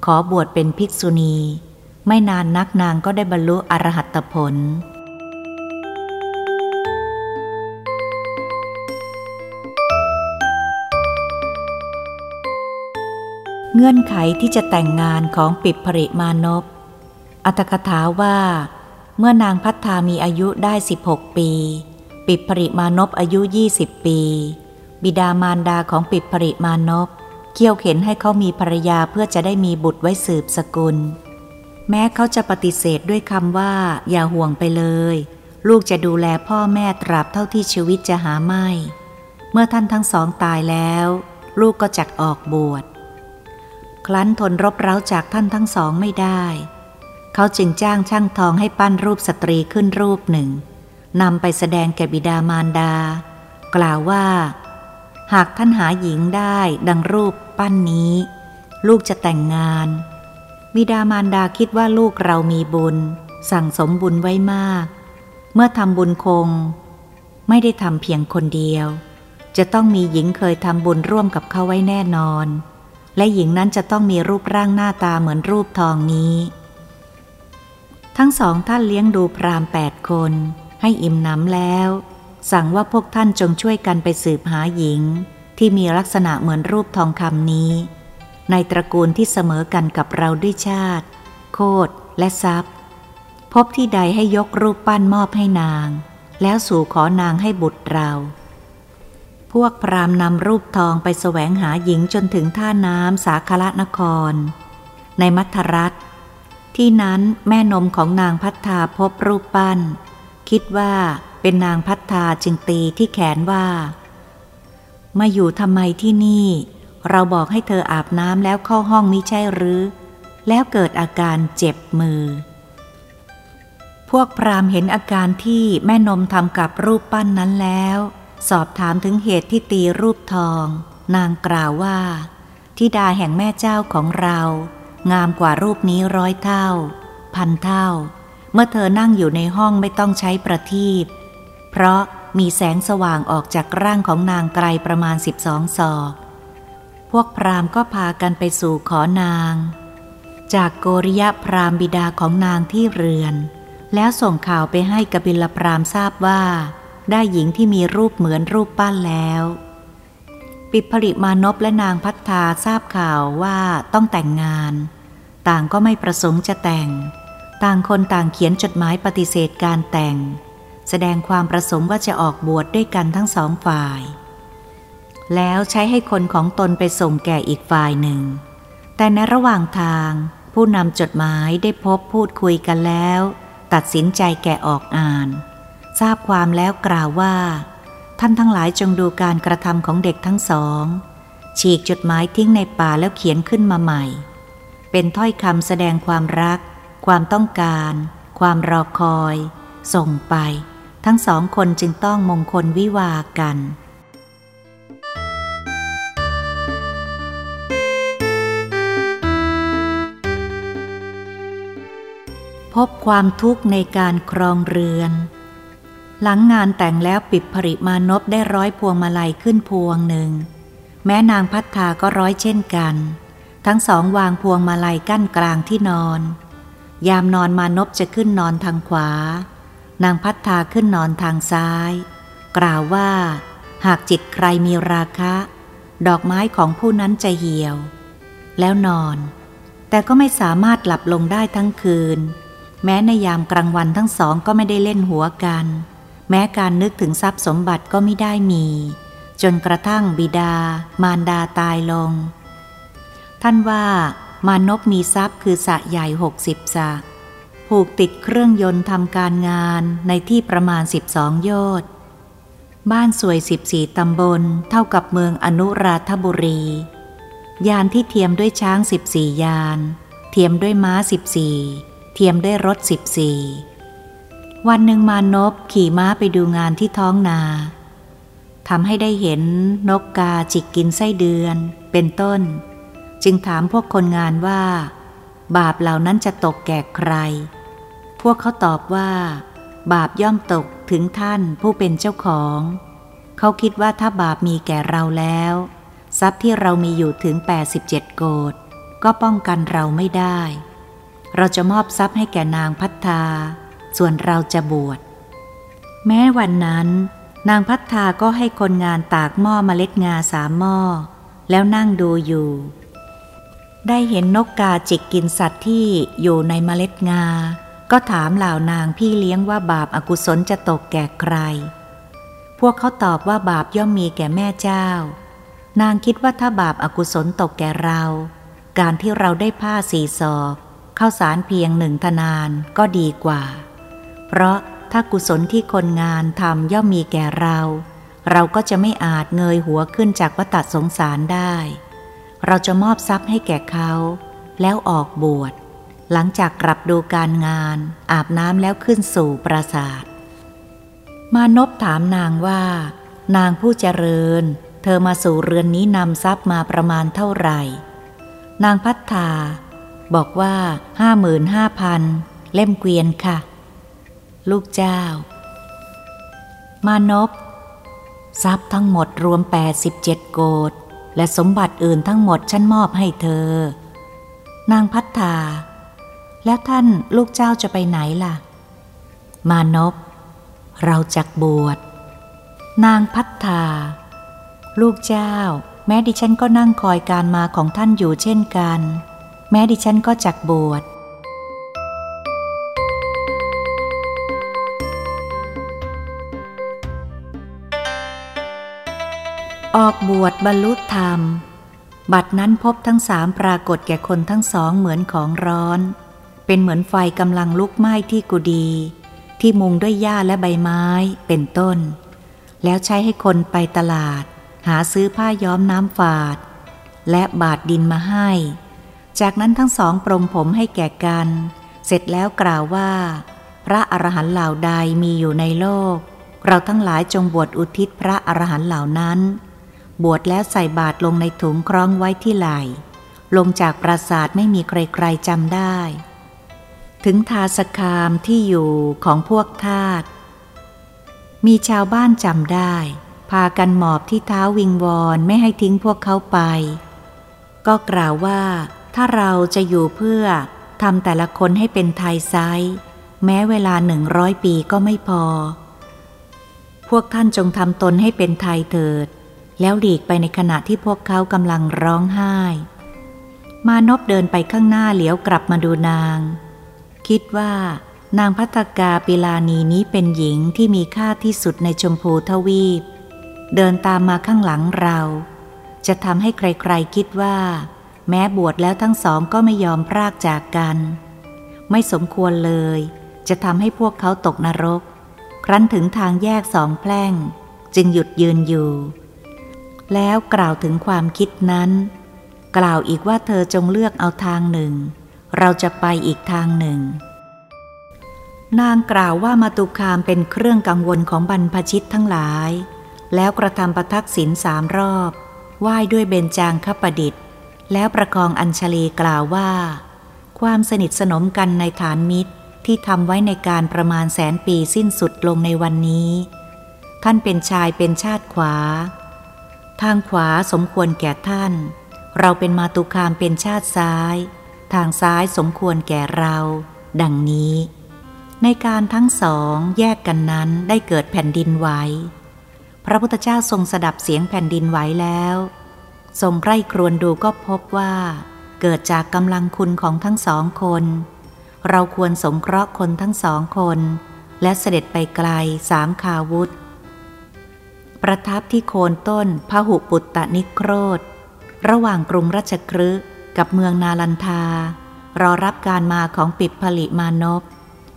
A: ขอบวชเป็นภิกษุณี ไม่นานนักนางก็ได้บรรลุอรหัตผล เงื่อนไขที่จะแต่งงานของปิดผริมานพ อัตกถาว่า เมื่อนางพัฒนามีอายุได้ 16 ปี ปิดปริมานพอายุ 20 ปี บิดามารดาของปิดปริมานพเคี่ยวเข็นให้เขามีภรรยาเพื่อจะได้มีบุตรไว้สืบสกุล แม้เขาจะปฏิเสธด้วยคำว่า อย่าห่วงไปเลย ลูกจะดูแลพ่อแม่ตราบเท่าที่ชีวิตจะหาไม่ เมื่อท่านทั้งสองตายแล้ว ลูกก็จักออกบวช ครั้นทนรบเร้าจากท่านทั้งสองไม่ได้ เขาจึงจ้างช่างทองให้ปั้นรูปสตรีขึ้นรูปหนึ่งนำไปแสดงแก่บิดามารดา กล่าวว่า หากท่านหาหญิงได้ดังรูปปั้นนี้ ลูกจะแต่งงาน บิดามารดาคิดว่าลูกเรามีบุญ สั่งสมบุญไว้มาก เมื่อทำบุญคง ไม่ได้ทำเพียงคนเดียว จะต้องมีหญิงเคยทำบุญร่วมกับเขาไว้แน่นอน และหญิงนั้นจะต้องมีรูปร่างหน้าตาเหมือนรูปทองนี้ ทั้งสองท่านเลี้ยงดูพรามแปดคน ให้อิ่มหนำแล้ว สั่งว่าพวกท่านจงช่วยกันไปสืบหาหญิง ที่มีลักษณะเหมือนรูปทองคำนี้ ในตระกูลที่เสมอกันกับเราด้วยชาติ โคดและทรัพย์ พบที่ใดให้ยกรูปปั้นมอบให้นาง แล้วสู่ขอนางให้บุตรเรา พวกพรามนำรูปทองไปแสวงหาหญิงจนถึงท่าน้ำสาคละนคร ในมัทรัฐ ที่นั้นแม่นมของนางพัฒนาพบรูปปั้น คิดว่าเป็นนางพัฒนาจึงตีที่แขนว่า มาอยู่ทำไมที่นี่ เราบอกให้เธออาบน้ำแล้วเข้าห้องมิใช่หรือ แล้วเกิดอาการเจ็บมือ พวกพรามเห็นอาการที่แม่นมทำกับรูปปั้นนั้นแล้ว สอบถามถึงเหตุที่ตีรูปทอง นางกล่าวว่าทิดาแห่งแม่เจ้าของเรา งามกว่ารูปนี้ร้อยเท่า พันเท่า เมื่อเธอนั่งอยู่ในห้องไม่ต้องใช้ประทีปเพราะมีแสงสว่างออกจากร่างของนางไกลประมาณสิบสองศอก พวกพราหมณ์ก็พากันไปสู่ขอนาง จากโกริยะพราหมณ์บิดาของนางที่เรือน แล้วส่งข่าวไปให้กบิลพราหมณ์ทราบว่า ได้หญิงที่มีรูปเหมือนรูปปั้นแล้ว ปิผลิมานพและนางพัฒนาทราบข่าวว่าต้องแต่งงาน ต่างก็ไม่ประสงค์จะแต่ง ต่างคนต่างเขียนจดหมายปฏิเสธการแต่ง แสดงความประสงค์ว่าจะออกบวชดด้วยกันทั้งสองฝ่าย แล้วใช้ให้คนของตนไปส่งแก่อีกฝ่ายหนึ่ง แต่ในระหว่างทาง ผู้นำจดหมายได้พบพูดคุยกันแล้ว ตัดสินใจแก่ออกอ่าน ทราบความแล้วกล่าวว่า ท่านทั้งหลายจงดูการกระทำของเด็กทั้งสอง ฉีกจดหมายทิ้งในป่าแล้วเขียนขึ้นมาใหม่ เป็นถ้อยคำแสดงความรัก ความต้องการ ความรอคอย ส่งไป ทั้งสองคนจึงต้องมงคลวิวากันพบความทุกข์ในการครองเรือน หลังงานแต่งแล้วปิดผริมานพได้ร้อยพวงมาลัยขึ้นพวงหนึ่ง แม้นางพัฒนาก็ร้อยเช่นกัน ทั้งสองวางพวงมาลัยกั้นกลางที่นอน ยามนอนมานพจะขึ้นนอนทางขวา นางพัฒนาขึ้นนอนทางซ้าย กล่าวว่า หากจิตใครมีราคะ ดอกไม้ของผู้นั้นจะเหี่ยว แล้วนอน แต่ก็ไม่สามารถหลับลงได้ทั้งคืน แม้ในยามกลางวันทั้งสองก็ไม่ได้เล่นหัวกัน แม้การนึกถึงทรัพย์สมบัติก็ไม่ได้มี จนกระทั่งบิดา มารดาตายลง ท่านว่ามานพมีทรัพย์คือสะใหญ่หกสิบสะ ผูกติดเครื่องยนต์ทำการงานในที่ประมาณสิบสองโยชน์บ้านสวยสิบสี่ตำบลเท่ากับเมืองอนุราธบุรี ยานที่เทียมด้วยช้างสิบสี่ยาน เทียมด้วยม้าสิบสี่เทียมด้วยรถสิบสี่ วันหนึ่งมานพขี่ม้าไปดูงานที่ท้องนาทำให้ได้เห็นนกกาจิกกินไส้เดือน เป็นต้น จึงถามพวกคนงานว่า บาปเหล่านั้นจะตกแก่ใคร พวกเขาตอบว่า บาปย่อมตกถึงท่านผู้เป็นเจ้าของ เขาคิดว่าถ้าบาปมีแก่เราแล้ว ทรัพย์ที่เรามีอยู่ถึง 87 โกดก็ป้องกันเราไม่ได้ เราจะมอบทรัพย์ให้แก่นางพัฒนา ส่วนเราจะบวช แม้วันนั้น นางพัฒนาก็ให้คนงานตากหม้อมเมล็ดงาสามหม้อ แล้วนั่งดูอยู่ ได้เห็นนกกาจิกกินสัตว์ที่อยู่ในเมล็ดงา ก็ถามเหล่านางพี่เลี้ยงว่าบาปอากุศลจะตกแก่ใคร พวกเขาตอบว่าบาปย่อมมีแก่แม่เจ้า นางคิดว่าถ้าบาปอากุศลตกแก่เรา การที่เราได้ผ้าสีศอกข้าวสารเพียงหนึ่งทนานก็ดีกว่า เพราะถ้ากุศลที่คนงานทำย่อมมีแก่เรา เราก็จะไม่อาจเงยหัวขึ้นจากวัฏสงสารได้ เราจะมอบทรัพย์ให้แก่เขา แล้วออกบวช หลังจากกลับดูการงาน อาบน้ำแล้วขึ้นสู่ปราสาท มานพถามนางว่า นางผู้เจริญ เธอมาสู่เรือนนี้นำทรัพย์มาประมาณเท่าไหร่ นางพัฒนาบอกว่าห้าหมื่นห้าพันเล่มเกวียนค่ะ ลูกเจ้า มานพทรัพย์ทั้งหมดรวม 87 โกดและสมบัติอื่นทั้งหมดฉันมอบให้เธอ นางพัฒนาแล้วท่านลูกเจ้าจะไปไหนล่ะ มานพเราจักบวช นางพัฒนาลูกเจ้า แม้ดิฉันก็นั่งคอยการมาของท่านอยู่เช่นกัน แม้ดิฉันก็จักบวช ออกบวชบรรลุธรรม บัดนั้นพบทั้งสามปรากฏแก่คนทั้งสองเหมือนของร้อน เป็นเหมือนไฟกำลังลุกไหม้ที่กุดี ที่มุงด้วยหญ้าและใบไม้เป็นต้น แล้วใช้ให้คนไปตลาด หาซื้อผ้าย้อมน้ำฝาด และบาดดินมาให้ จากนั้นทั้งสองปรงผมให้แก่กัน เสร็จแล้วกล่าวว่า พระอรหันต์เหล่าใดมีอยู่ในโลก เราทั้งหลายจงบวชอุทิศพระอรหันต์เหล่านั้น บวชแล้วใส่บาตรลงในถุงคล้องไว้ที่ไหล่ลงจากปราสาทไม่มีใครๆจำได้ ถึงทาสคามที่อยู่ของพวกทาสมีชาวบ้านจำได้ พากันหมอบที่เท้าวิงวอนไม่ให้ทิ้งพวกเขาไป ก็กล่าวว่าถ้าเราจะอยู่เพื่อทำแต่ละคนให้เป็นไทยไซแม้เวลาหนึ่งร้อยปีก็ไม่พอ พวกท่านจงทำตนให้เป็นไทยเถิด แล้วหลีกไปในขณะที่พวกเขากำลังร้องไห้ มานพเดินไปข้างหน้าเหลียวกลับมาดูนาง คิดว่านางพัตกาปิลานีนี้เป็นหญิงที่มีค่าที่สุดในชมพูทวีป เดินตามมาข้างหลังเรา จะทำให้ใครๆคิดว่า แม้บวชแล้วทั้งสองก็ไม่ยอมพรากจากกัน ไม่สมควรเลย จะทำให้พวกเขาตกนรก ครั้นถึงทางแยกสองแพร่ง จึงหยุดยืนอยู่ แล้วกล่าวถึงความคิดนั้น กล่าวอีกว่าเธอจงเลือกเอาทางหนึ่ง เราจะไปอีกทางหนึ่ง นางกล่าวว่ามาตุคามเป็นเครื่องกังวลของบรรพชิตทั้งหลาย แล้วกระทำประทักษิณสามรอบไหว้ด้วยเบญจางคประดิษฐ์ แล้วประคองอัญชลีกล่าวว่า ความสนิทสนมกันในฐานมิตรที่ทำไว้ในการประมาณแสนปีสิ้นสุดลงในวันนี้ ท่านเป็นชายเป็นชาติขวา ทางขวาสมควรแก่ท่าน เราเป็นมาตุคามเป็นชาติซ้าย ทางซ้ายสมควรแก่เรา ดังนี้ ในการทั้งสองแยกกันนั้นได้เกิดแผ่นดินไหว พระพุทธเจ้าทรงสดับเสียงแผ่นดินไหวแล้ว ทรงไร่ครวนดูก็พบว่า เกิดจากกำลังคุณของทั้งสองคน เราควรสงเคราะห์คนทั้งสองคน และเสด็จไปไกลสามคาวุธ ประทับที่โคนต้นพหุปุตตนิโครธ ระหว่างกรุงรัชครึกับเมืองนาลันทา รอรับการมาของปิดผลิมานพ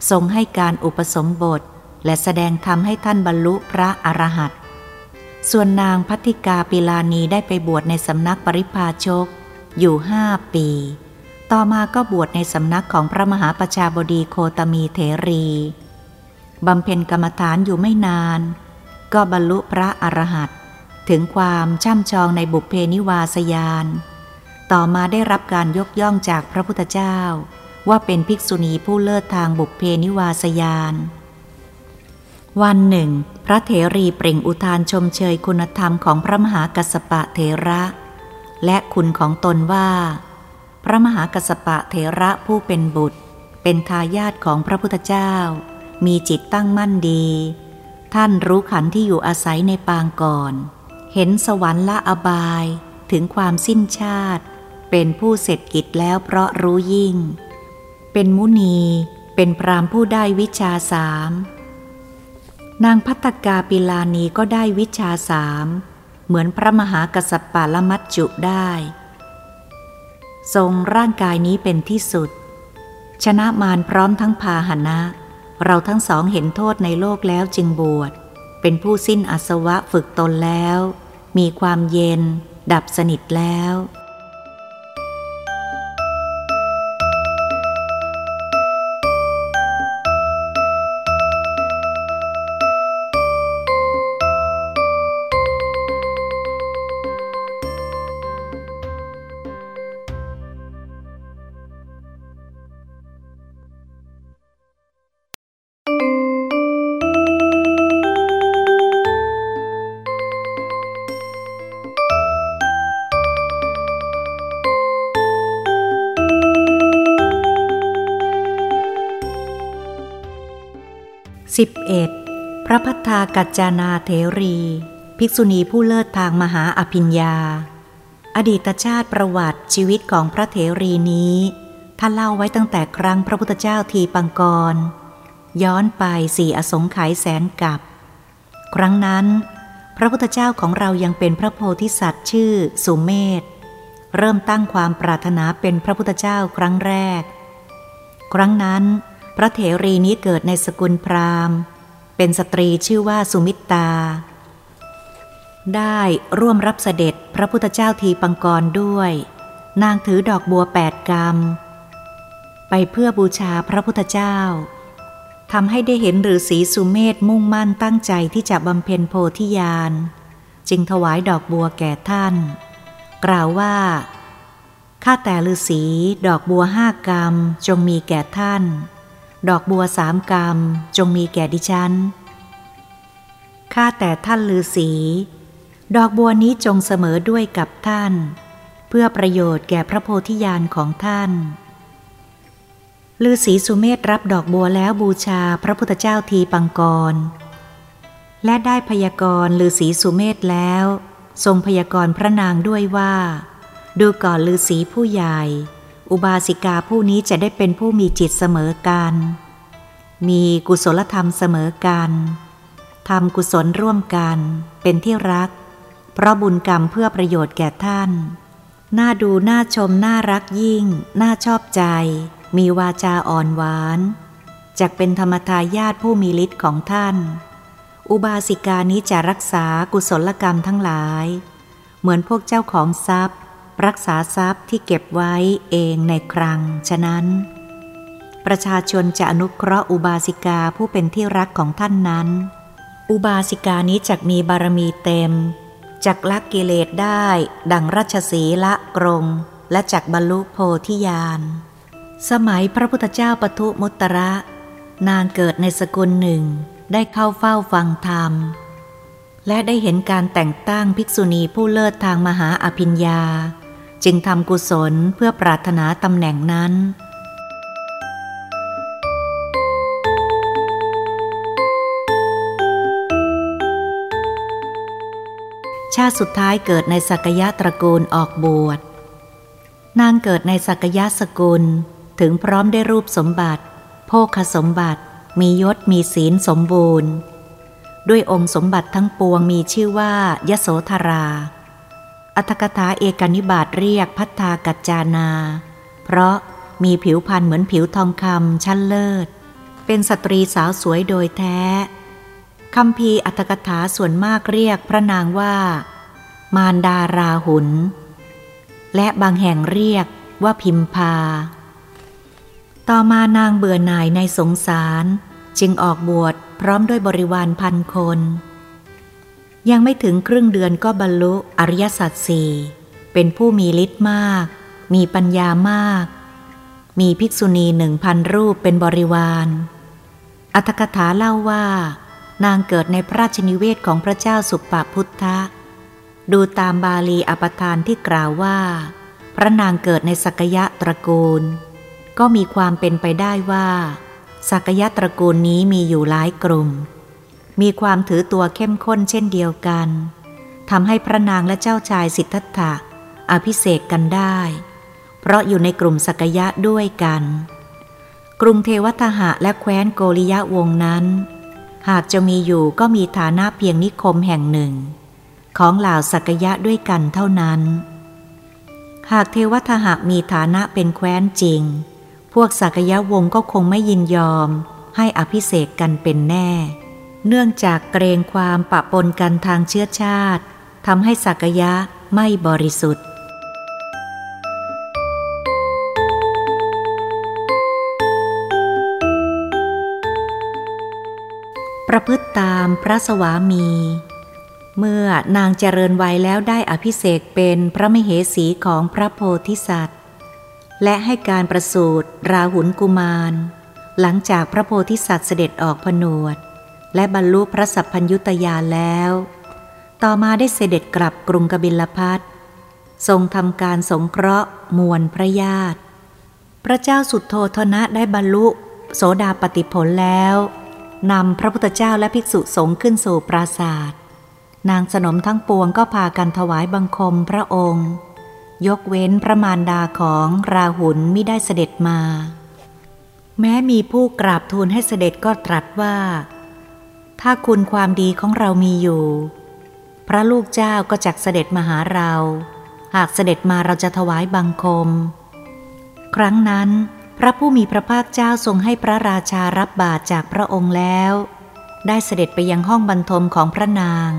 A: ทรงให้การอุปสมบท และแสดงธรรมให้ท่านบรรลุพระอรหันต์ส่วนนางภัททกาปิลานีได้ไปบวชในสำนักปริพาชก อยู่ห้าปี ต่อมาก็บวชในสำนักของพระมหาประชาบดีโคตมีเถรีบำเพ็ญกรรมฐานอยู่ไม่นาน ก็บรรลุพระอรหันต์ถึงความช่ำชองในบุพเพนิวาสญาณ ต่อมาได้รับการยกย่องจากพระพุทธเจ้า ว่าเป็นภิกษุณีผู้เลิศทางบุพเพนิวาสญาณ วันหนึ่ง พระเถรีเปล่งอุทานชมเชยคุณธรรมของพระมหากัสปะเถระ และคุณของตนว่า พระมหากัสปะเถระผู้เป็นบุตร เป็นทายาทของพระพุทธเจ้า มีจิตตั้งมั่นดี ท่านรู้ขันที่อยู่อาศัยในปางก่อน เห็นสวรรค์ละอบายถึงความสิ้นชาติ เป็นผู้เสร็จกิจแล้วเพราะรู้ยิ่ง เป็นมุนีเป็นพรามผู้ได้วิชาสามนางพัตกาปิลานีก็ได้วิชาสามเหมือนพระมหากษัตริย์ปาลมัจจุได้ ทรงร่างกายนี้เป็นที่สุด ชนะมารพร้อมทั้งพาหนะ เราทั้งสองเห็นโทษในโลกแล้วจึงบวช เป็นผู้สิ้นอาสวะฝึกตนแล้ว มีความเย็น ดับสนิทแล้ว 11. พระพัฒากัจจานาเถรี ภิกษุณีผู้เลิศทางมหาอภิญญา อดีตชาติประวัติชีวิตของพระเถรีนี้ ท่านเล่าไว้ตั้งแต่ครั้งพระพุทธเจ้าทีปังกร ย้อนไปสี่อสงไขยแสนกับ ครั้งนั้น พระพุทธเจ้าของเรายังเป็นพระโพธิสัตว์ชื่อสุเมธเริ่มตั้งความปรารถนาเป็นพระพุทธเจ้าครั้งแรก ครั้งนั้น พระเถรีนี้เกิดในสกุลพราหมณ์ เป็นสตรีชื่อว่าสุมิตา ได้ร่วมรับเสด็จพระพุทธเจ้าทีปังกรด้วย นางถือดอกบัวแปดกรรม ไปเพื่อบูชาพระพุทธเจ้าทำให้ได้เห็นฤาษีสุเมธมุ่งมั่นตั้งใจที่จะบำเพ็ญโพธิญาณ จึงถวายดอกบัวแก่ท่าน กล่าวว่าข้าแต่ฤาษีดอกบัวห้ากรรมจงมีแก่ท่าน ดอกบัวสามกรรมจงมีแก่ดิฉัน ข้าแต่ท่านลือสีดอกบัวนี้จงเสมอด้วยกับท่าน เพื่อประโยชน์แก่พระโพธิญาณของท่านลือสีสุเมธรับดอกบัวแล้วบูชาพระพุทธเจ้าทีปังกร และได้พยากรณ์ลือสีสุเมธแล้ว ทรงพยากรณ์พระนางด้วยว่า ดูก่อนลือสีผู้ใหญ่ อุบาสิกาผู้นี้จะได้เป็นผู้มีจิตเสมอกัน มีกุศลธรรมเสมอกันทำกุศลร่วมกัน เป็นที่รัก เพราะบุญกรรมเพื่อประโยชน์แก่ท่าน น่าดูน่าชมน่ารักยิ่ง น่าชอบใจ มีวาจาอ่อนหวานจากเป็นธรรมทายาทผู้มีฤทธิ์ของท่าน อุบาสิกานี้จะรักษากุศลกรรมทั้งหลาย เหมือนพวกเจ้าของทรัพย์ รักษาทรัพย์ที่เก็บไว้เองในครัง ฉะนั้น ประชาชนจะอนุเคราะห์อุบาสิกาผู้เป็นที่รักของท่านนั้น อุบาสิกานี้จักมีบารมีเต็ม จักละกิเลสได้ ดังราชสีละกรงและจักบรรลุโพธิญาณ สมัยพระพุทธเจ้าปทุมุตระ นางเกิดในสกุลหนึ่งได้เข้าเฝ้าฟังธรรม และได้เห็นการแต่งตั้งภิกษุณีผู้เลิศทางมหาอภิญญา จึงทำกุศลเพื่อปรารถนาตำแหน่งนั้น ชาติสุดท้ายเกิดในสักยะตระกูลออกบวช นางเกิดในสักยะสกุล ถึงพร้อมได้รูปสมบัติ โภคสมบัติ มียศมีศีลสมบูรณ์ ด้วยองค์สมบัติทั้งปวงมีชื่อว่ายโสธรา อัตถกถาเอกนิบาตเรียกพัฒากัจจานา เพราะมีผิวพรรณเหมือนผิวทองคำชั้นเลิศ เป็นสตรีสาวสวยโดยแท้คำพีอัตถกถาส่วนมากเรียกพระนางว่า มารดาราหุน และบางแห่งเรียกว่าพิมพา ต่อมานางเบื่อหน่ายในสงสาร จึงออกบวชพร้อมด้วยบริวารพันคน ยังไม่ถึงครึ่งเดือนก็บรรลุอริยสัจสี่เป็นผู้มีฤทธิ์มาก มีปัญญามาก มีภิกษุณีหนึ่งพันรูปเป็นบริวาร อัตถกถาเล่าว่า นางเกิดในพระราชนิเวศของพระเจ้าสุปปพุทธะ ดูตามบาลีอปทานที่กล่าวว่า พระนางเกิดในสักยะตระกูล ก็มีความเป็นไปได้ว่าสักยะตระกูลนี้มีอยู่หลายกลุ่ม มีความถือตัวเข้มข้นเช่นเดียวกันทำให้พระนางและเจ้าชายสิทธัตถะอภิเษกกันได้ เพราะอยู่ในกลุ่มสักยะด้วยกัน กรุงเทวทหะและแคว้นโกริยะวงนั้น หากจะมีอยู่ก็มีฐานะเพียงนิคมแห่งหนึ่ง ของเหล่าสักยะด้วยกันเท่านั้น หากเทวทหะมีฐานะเป็นแคว้นจริง พวกสักยะวงก็คงไม่ยินยอมให้อภิเษกกันเป็นแน่ เนื่องจากเกรงความปะปนกันทางเชื้อชาติทำให้สักยะไม่บริสุทธิ์ ประพฤติตามพระสวามี เมื่อนางเจริญวัยแล้วได้อภิเษกเป็นพระมเหสีของพระโพธิสัตว์ และให้การประสูติราหุลกุมาร หลังจากพระโพธิสัตว์เสด็จออกผนวด และบรรลุพระสัพพัญยุตยาแล้ว ต่อมาได้เสด็จกลับกรุงกบิลพัททรงทำการสงเคราะห์มวลพระญาติ พระเจ้าสุดโททนะได้บรรลุ โสดาปติผลแล้วนำพระพุทธเจ้าและภิกษุสงฆ์ขึ้นสู่ปราศาสตร์นางสนมทั้งปวงก็พากันถวายบังคมพระองค์ ยกเว้นพระมารดาของราหุลไมิได้เสด็จมา แม้มีผู้กราบทูลให้เสด็จก็ตรัสว่า ถ้าคุณความดีของเรามีอยู่ พระลูกเจ้าก็จักเสด็จมาหาเรา หากเสด็จมาเราจะถวายบังคม ครั้งนั้น พระผู้มีพระภาคเจ้าทรงให้พระราชารับบาตรจากพระองค์แล้ว ได้เสด็จไปยังห้องบรรทมของพระนาง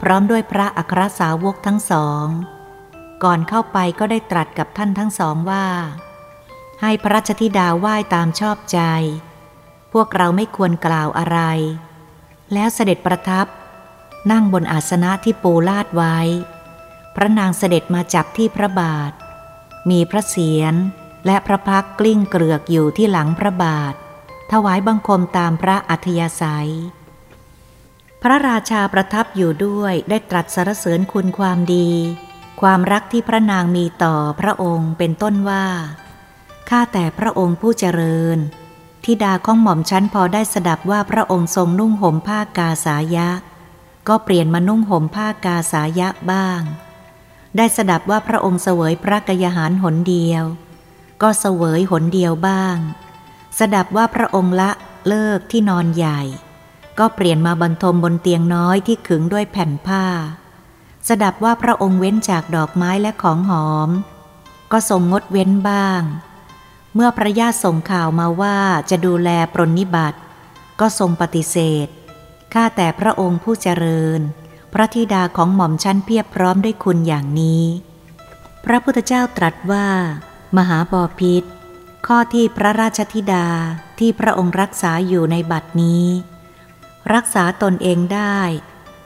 A: พร้อมด้วยพระอัครสาวกทั้งสอง ก่อนเข้าไปก็ได้ตรัสกับท่านทั้งสองว่า ให้พระราชธิดาไหว้ตามชอบใจ พวกเราไม่ควรกล่าวอะไร แล้วเสด็จประทับ นั่งบนอาสนะที่ปูลาดไว้ พระนางเสด็จมาจับที่พระบาท มีพระเศียรและพระพักกลิ้งเกลือกอยู่ที่หลังพระบาท ถวายบังคมตามพระอัธยาศัย พระราชาประทับอยู่ด้วยได้ตรัสสรรเสริญคุณความดี ความรักที่พระนางมีต่อพระองค์เป็นต้นว่า ข้าแต่พระองค์ผู้เจริญ ทิดาของหม่อมชั้นพอได้สดับว่าพระองค์ทรงนุ่งห่มผ้ากาสายะ ก็เปลี่ยนมานุ่งห่มผ้ากาสายะบ้าง ได้สดับว่าพระองค์เสวยพระกยาหารหนเดียว ก็เสวยหนเดียวบ้าง สดับว่าพระองค์ละเลิกที่นอนใหญ่ ก็เปลี่ยนมาบรรทมบนเตียงน้อยที่ขึงด้วยแผ่นผ้า สดับว่าพระองค์เว้นจากดอกไม้และของหอม ก็ทรงงดเว้นบ้าง เมื่อพระญาติส่งข่าวมาว่าจะดูแลปรนนิบัติ ก็ทรงปฏิเสธ ข้าแต่พระองค์ผู้เจริญ พระธิดาของหม่อมชั้นเพียบพร้อมด้วยคุณอย่างนี้ พระพุทธเจ้าตรัสว่า มหาบอพิษ ข้อที่พระราชธิดาที่พระองค์รักษาอยู่ในบัดนี้ รักษาตนเองได้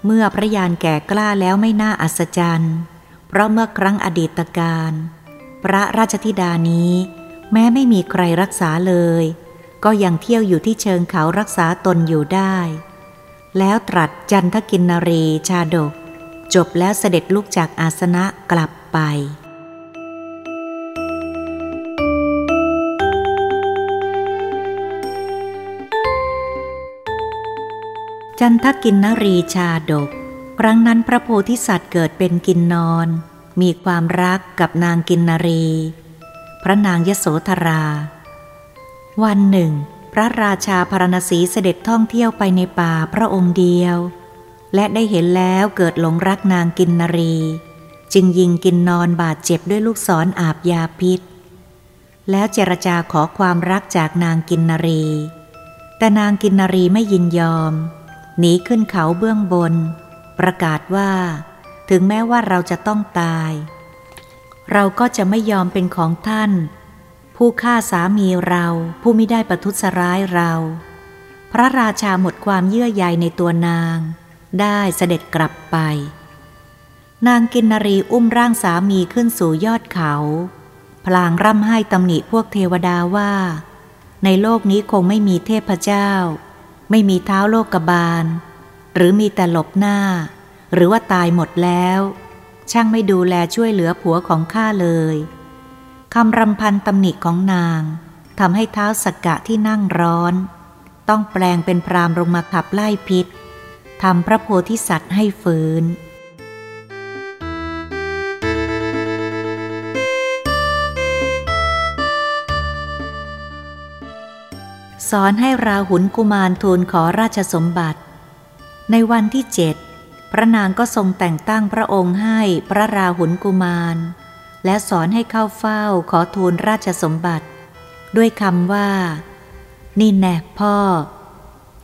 A: เมื่อพระยานแก่กล้าแล้วไม่น่าอัศจรรย์ เพราะเมื่อครั้งอดีตการ พระราชธิดานี้ แม้ไม่มีใครรักษาเลย ก็ยังเที่ยวอยู่ที่เชิงเขารักษาตนอยู่ได้ แล้วตรัสจันทกินนรีชาดก จบแล้วเสด็จลุกจากอาสนะกลับไปจันทกินนรีชาดก ครั้งนั้นพระโพธิสัตว์เกิดเป็นกินนอน มีความรักกับนางกินนรี ระนางยโสธรา วันหนึ่ง พระราชาพารณสีเสด็จท่องเที่ยวไปในป่าพระองค์เดียว และได้เห็นแล้วเกิดหลงรักนางกินนรี จึงยิงกินนอนบาดเจ็บด้วยลูกศรออาบยาพิษ แล้วเจรจาขอความรักจากนางกินนรี แต่นางกินนรีไม่ยินยอม หนีขึ้นเขาเบื้องบน ประกาศว่า ถึงแม้ว่าเราจะต้องตาย เราก็จะไม่ยอมเป็นของท่าน ผู้ฆ่าสามีเราผู้ไม่ได้ประทุษร้ายเรา พระราชาหมดความเยื่อใยในตัวนาง ได้เสด็จกลับไป นางกินนรีอุ้มร่างสามีขึ้นสู่ยอดเขา พลางร่ำไห้ตำหนิพวกเทวดาว่า ในโลกนี้คงไม่มีเทพเจ้า ไม่มีเท้าโลกบาล หรือมีแต่หลบหน้า หรือว่าตายหมดแล้ว ช่างไม่ดูแลช่วยเหลือผัวของข้าเลยคำรำพันตำหนิของนางทำให้เท้าสกกะที่นั่งร้อน ต้องแปลงเป็นพรามลงมาขับไล่พิษทำพระโพธิสัตว์ให้ฟื้น สอนให้ราหุลกุมารทูลขอราชสมบัติ ในวันที่เจ็ด พระนางก็ทรงแต่งตั้งพระองค์ให้พระราหุลกุมาร และสอนให้เข้าเฝ้าขอทูลราชสมบัติ ด้วยคำว่า นี่แน่พ่อ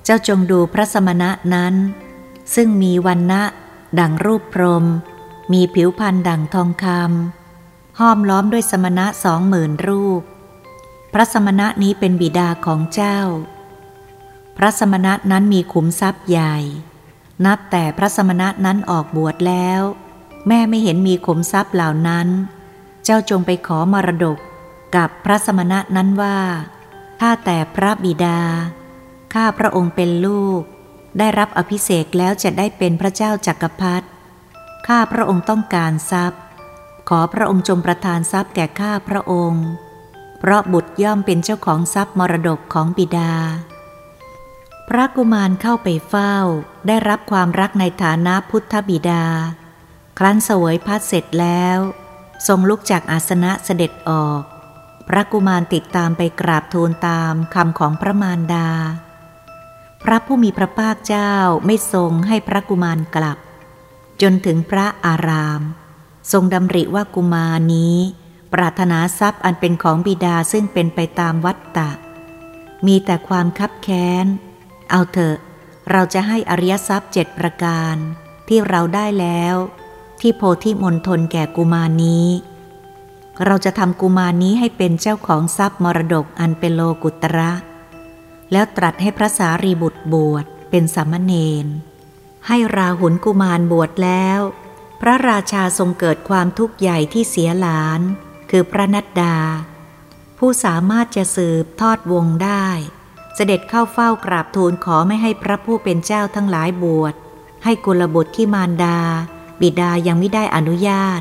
A: เจ้าจงดูพระสมณะนั้น ซึ่งมีวันณะดังรูปพรม มีผิวพรรณดังทองคำห้อมล้อมด้วยสมณะสองหมื่นรูป พระสมณะนี้เป็นบิดาของเจ้า พระสมณะนั้นมีขุมทรัพย์ใหญ่ นับแต่พระสมณะนั้นออกบวชแล้ว แม่ไม่เห็นมีขมทรัพย์เหล่านั้น เจ้าจงไปขอมรดกกับพระสมณะนั้นว่าถ้าแต่พระบิดาข้าพระองค์เป็นลูก ได้รับอภิเษกแล้วจะได้เป็นพระเจ้าจักรพรรดิข้าพระองค์ต้องการทรัพย์ ขอพระองค์จงประทานทรัพย์แก่ข้าพระองค์ เพราะบุตรย่อมเป็นเจ้าของทรัพย์มรดกของบิดา พระกุมารเข้าไปเฝ้า ได้รับความรักในฐานะพุทธบิดา ครั้นเสวยพัดเสร็จแล้ว ทรงลุกจากอาสนะเสด็จออก พระกุมารติดตามไปกราบทูลตามคำของพระมารดา พระผู้มีพระภาคเจ้าไม่ทรงให้พระกุมารกลับ จนถึงพระอาราม ทรงดำริว่ากุมารนี้ ปรารถนาทรัพย์อันเป็นของบิดาซึ่งเป็นไปตามวัตตะ มีแต่ความคับแค้น เอาเถอะ เราจะให้อริยทรัพย์เจ็ดประการ ที่เราได้แล้ว ที่โพธิมณฑลแก่กุมานี้ เราจะทำกุมานี้ให้เป็นเจ้าของทรัพย์มรดกอันเป็นโลกุตระ แล้วตรัสให้พระสารีบุตรบวชเป็นสามเณรให้ราหุลกุมารบวชแล้ว พระราชาทรงเกิดความทุกข์ใหญ่ที่เสียหลาน คือพระนัดดา ผู้สามารถจะสืบทอดวงได้ เสด็จเข้าเฝ้ากราบทูลขอไม่ให้พระผู้เป็นเจ้าทั้งหลายบวช ให้กุลบุตรที่มารดา บิดายังไม่ได้อนุญาต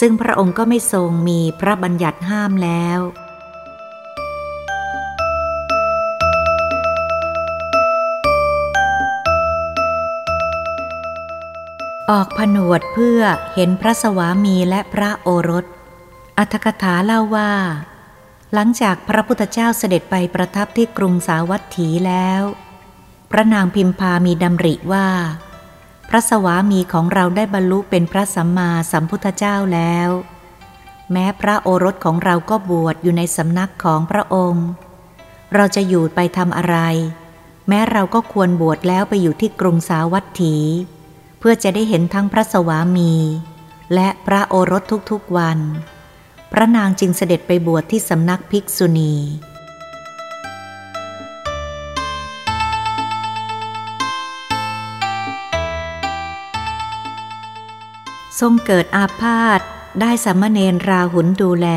A: ซึ่งพระองค์ก็ไม่ทรงมีพระบัญญัติห้ามแล้วออกผนวดเพื่อเห็นพระสวามีและพระโอรส อัธกถาเล่าว่า หลังจากพระพุทธเจ้าเสด็จไปประทับที่กรุงสาวัตถีแล้ว พระนางพิมพามีดำริว่า พระสวามีของเราได้บรรลุเป็นพระสัมมาสัมพุทธเจ้าแล้ว แม้พระโอรสของเราก็บวชอยู่ในสำนักของพระองค์ เราจะอยู่ไปทำอะไร แม้เราก็ควรบวชแล้วไปอยู่ที่กรุงสาวัตถี เพื่อจะได้เห็นทั้งพระสวามี และพระโอรสทุกๆวัน พระนางจึงเสด็จไปบวชที่สำนักภิกษุณี ทรงเกิดอาพาธได้สามเณรราหุลดูแล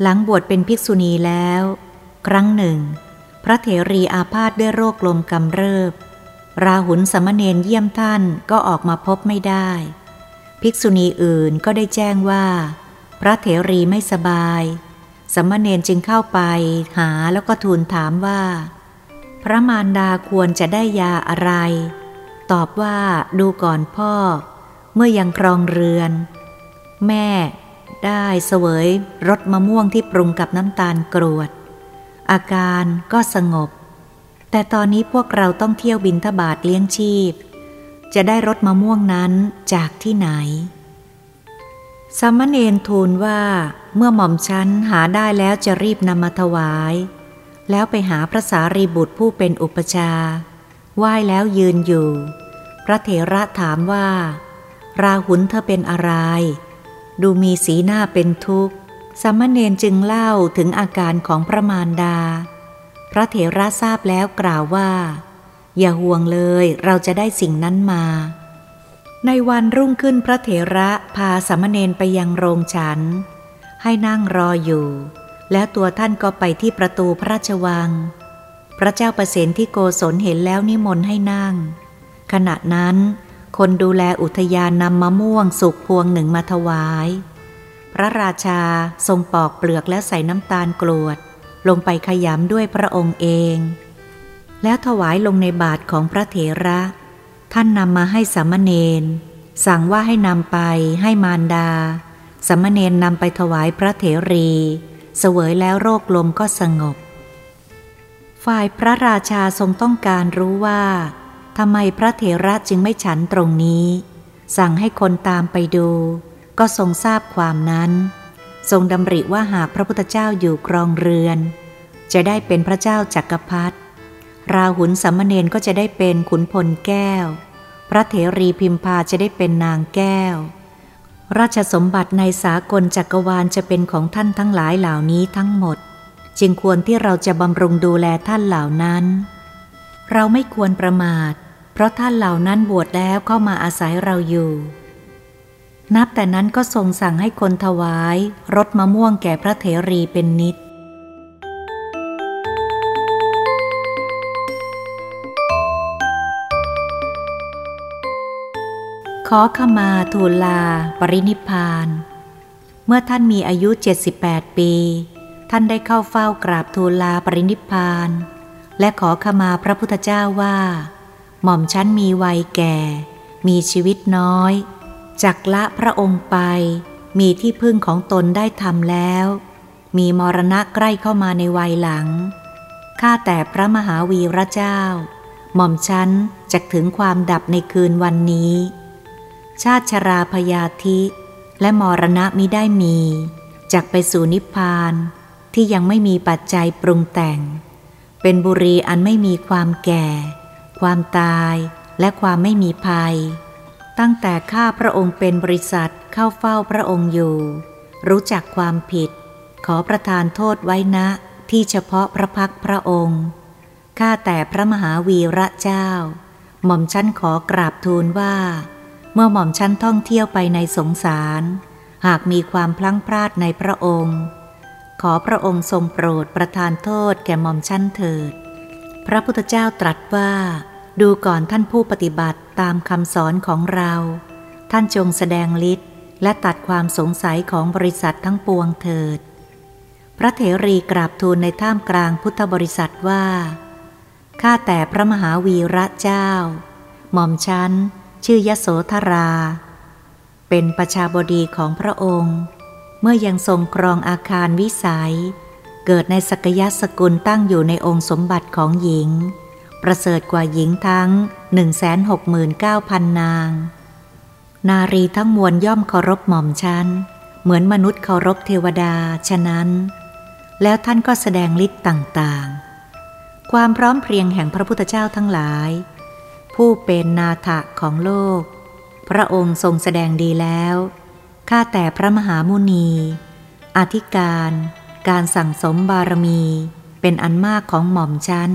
A: หลังบวชเป็นภิกษุณีแล้ว ครั้งหนึ่ง พระเถรีอาพาธด้วยโรคลมกำเริบ ราหุลสามเณรเยี่ยมท่านก็ออกมาพบไม่ได้ ภิกษุณีอื่นก็ได้แจ้งว่า พระเถรีไม่สบายสามเณรจึงเข้าไปหาแล้วก็ทูลถามว่า พระมารดาควรจะได้ยาอะไร ตอบว่าดูก่อนพ่อ เมื่อยังครองเรือน แม่ได้เสวยรสมะม่วงที่ปรุงกับน้ำตาลกรวด อาการก็สงบ แต่ตอนนี้พวกเราต้องเที่ยวบินทบาทเลี้ยงชีพ จะได้รสมะม่วงนั้นจากที่ไหน สามเณรทูลว่าเมื่อหม่อมฉันหาได้แล้วจะรีบนำมาถวาย แล้วไปหาพระสารีบุตรผู้เป็นอุปชาไหว้แล้วยืนอยู่ พระเถระถามว่า ราหุลเธอเป็นอะไร ดูมีสีหน้าเป็นทุกข์สามเณรจึงเล่าถึงอาการของพระมารดา พระเถระทราบแล้วกล่าวว่า อย่าห่วงเลยเราจะได้สิ่งนั้นมา ในวันรุ่งขึ้นพระเถระพาสามเณรไปยังโรงฉัน ให้นั่งรออยู่ แล้วตัวท่านก็ไปที่ประตูพระราชวัง พระเจ้าประสิทธิโกศลเห็นแล้วนิมนต์ให้นั่ง ขณะนั้น คนดูแลอุทยานนำมะม่วงสุกพวงหนึ่งมาถวาย พระราชาทรงปอกเปลือกและใส่น้ำตาลกรวด ลงไปขยำด้วยพระองค์เอง แล้วถวายลงในบาทของพระเถระ ท่านนำมาให้สามเณรสั่งว่าให้นำไปให้มารดาสามเณรนำไปถวายพระเถรี เสวยแล้วโรคลมก็สงบ ฝ่ายพระราชาทรงต้องการรู้ว่าทำไมพระเถระจึงไม่ฉันตรงนี้ สั่งให้คนตามไปดู ก็ทรงทราบความนั้น ทรงดำริว่าหากพระพุทธเจ้าอยู่ครองเรือน จะได้เป็นพระเจ้าจักรพรรดิ ราหุลสัมมเนนก็จะได้เป็นขุนพลแก้ว พระเถรีพิมพาจะได้เป็นนางแก้ว ราชสมบัติในสากลจักรวาลจะเป็นของท่านทั้งหลายเหล่านี้ทั้งหมด จึงควรที่เราจะบำรุงดูแลท่านเหล่านั้น เราไม่ควรประมาท เพราะท่านเหล่านั้นบวชแล้วเข้ามาอาศัยเราอยู่ นับแต่นั้นก็ทรงสั่งให้คนถวาย รถมะม่วงแก่พระเถรีเป็นนิด อขมาทูลลา ปรินิพาน เมื่อท่านมีอายุ 78 ปี ท่านได้เข้าเฝ้ากราบทูลลาปรินิพาน และขอขมาพระพุทธเจ้าว่า หม่อมชั้นมีวัยแก่ มีชีวิตน้อย จักละพระองค์ไป มีที่พึ่งของตนได้ทำแล้ว มีมรณะใกล้เข้ามาในวัยหลัง ข้าแต่พระมหาวีระเจ้า หม่อมชั้นจะถึงความดับในคืนวันนี้ ชาติชราพยาธิ และมรณะมิได้มีจากไปสู่นิพพานที่ยังไม่มีปัจจัยปรุงแต่ง เป็นบุรีอันไม่มีความแก่ ความตายและความไม่มีภัย ตั้งแต่ข้าพระองค์เป็นบริษัทเข้าเฝ้าพระองค์อยู่ รู้จักความผิด ขอประทานโทษไว้นะที่เฉพาะพระพักพระองค์ ข้าแต่พระมหาวีระเจ้า หม่อมชั้นขอกราบทูลว่า เมื่อหม่อมชั้นท่องเที่ยวไปในสงสาร หากมีความพลั้งพลาดในพระองค์ ขอพระองค์ทรงโปรดประทานโทษแก่หม่อมชั้นเถิด พระพุทธเจ้าตรัสว่า ดูก่อนท่านผู้ปฏิบัติตามคำสอนของเรา ท่านจงแสดงฤทธิ์และตัดความสงสัยของบริษัททั้งปวงเถิด พระเถรีกราบทูลในท่ามกลางพุทธบริษัทว่าข้าแต่พระมหาวีระเจ้า หม่อมชั้น ชื่อยโสธรา เป็นประชาบดีของพระองค์ เมื่อยังทรงครองอาคารวิสัย เกิดในสกยสกุลตั้งอยู่ในองค์สมบัติของหญิง ประเสริฐกว่าหญิงทั้ง 169,000 นาง นารีทั้งมวลย่อมเคารพหม่อมชัน เหมือนมนุษย์เคารพเทวดา ฉะนั้น แล้วท่านก็แสดงฤทธิ์ต่างๆ ความพร้อมเพรียงแห่งพระพุทธเจ้าทั้งหลาย ผู้เป็นนาถะของโลก พระองค์ทรงแสดงดีแล้ว ข้าแต่พระมหามุนี อธิการ การสั่งสมบารมี เป็นอันมากของหม่อมชั้น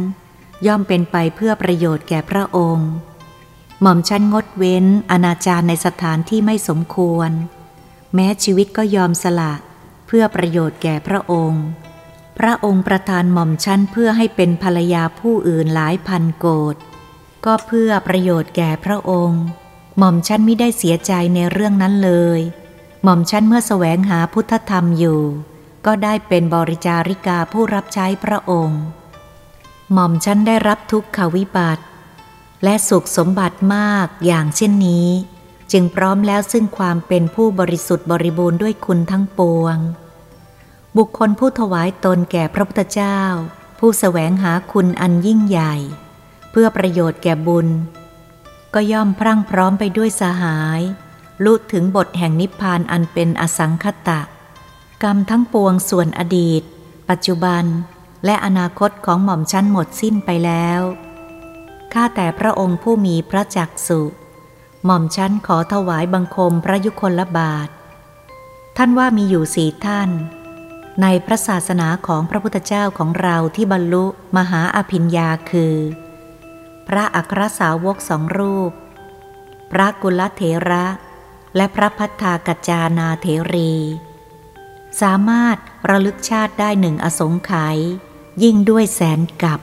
A: ย่อมเป็นไปเพื่อประโยชน์แก่พระองค์ หม่อมชั้นงดเว้นอนาจารในสถานที่ไม่สมควร แม้ชีวิตก็ยอมสละเพื่อประโยชน์แก่พระองค์ พระองค์ประทานหม่อมชั้นเพื่อให้เป็นภรรยาผู้อื่นหลายพันโกด ก็เพื่อประโยชน์แก่พระองค์ หม่อมชั้นไม่ได้เสียใจในเรื่องนั้นเลย หม่อมชั้นเมื่อแสวงหาพุทธธรรมอยู่ ก็ได้เป็นบริจาริกาผู้รับใช้พระองค์ หม่อมชั้นได้รับทุกขวิบัติ และสุขสมบัติมากอย่างเช่นนี้ จึงพร้อมแล้วซึ่งความเป็นผู้บริสุทธิ์บริบูรณ์ด้วยคุณทั้งปวง บุคคลผู้ถวายตนแก่พระพุทธเจ้า ผู้แสวงหาคุณอันยิ่งใหญ่ พื่อประโยชน์แก่บุญ ก็ย่อมพรั่งพร้อมไปด้วยสหายลุถึงบทแห่งนิพพานอันเป็นอสังคตะ กรรมทั้งปวงส่วนอดีต ปัจจุบัน และอนาคตของหม่อมชั้นหมดสิ้นไปแล้วข้าแต่พระองค์ผู้มีพระจักสุหม่อมชั้นขอถวายบังคมพระยุคลบาท ท่านว่ามีอยู่สี่ท่าน ในพระศาสนาของพระพุทธเจ้าของเราที่บรรลุมหาอภิญญาคือ พระอัครสาวกสองรูป พระกุลเถระ และพระพัฒากัจจานาเถรี สามารถระลึกชาติได้หนึ่งอสงไขยยิ่งด้วยแสนกับ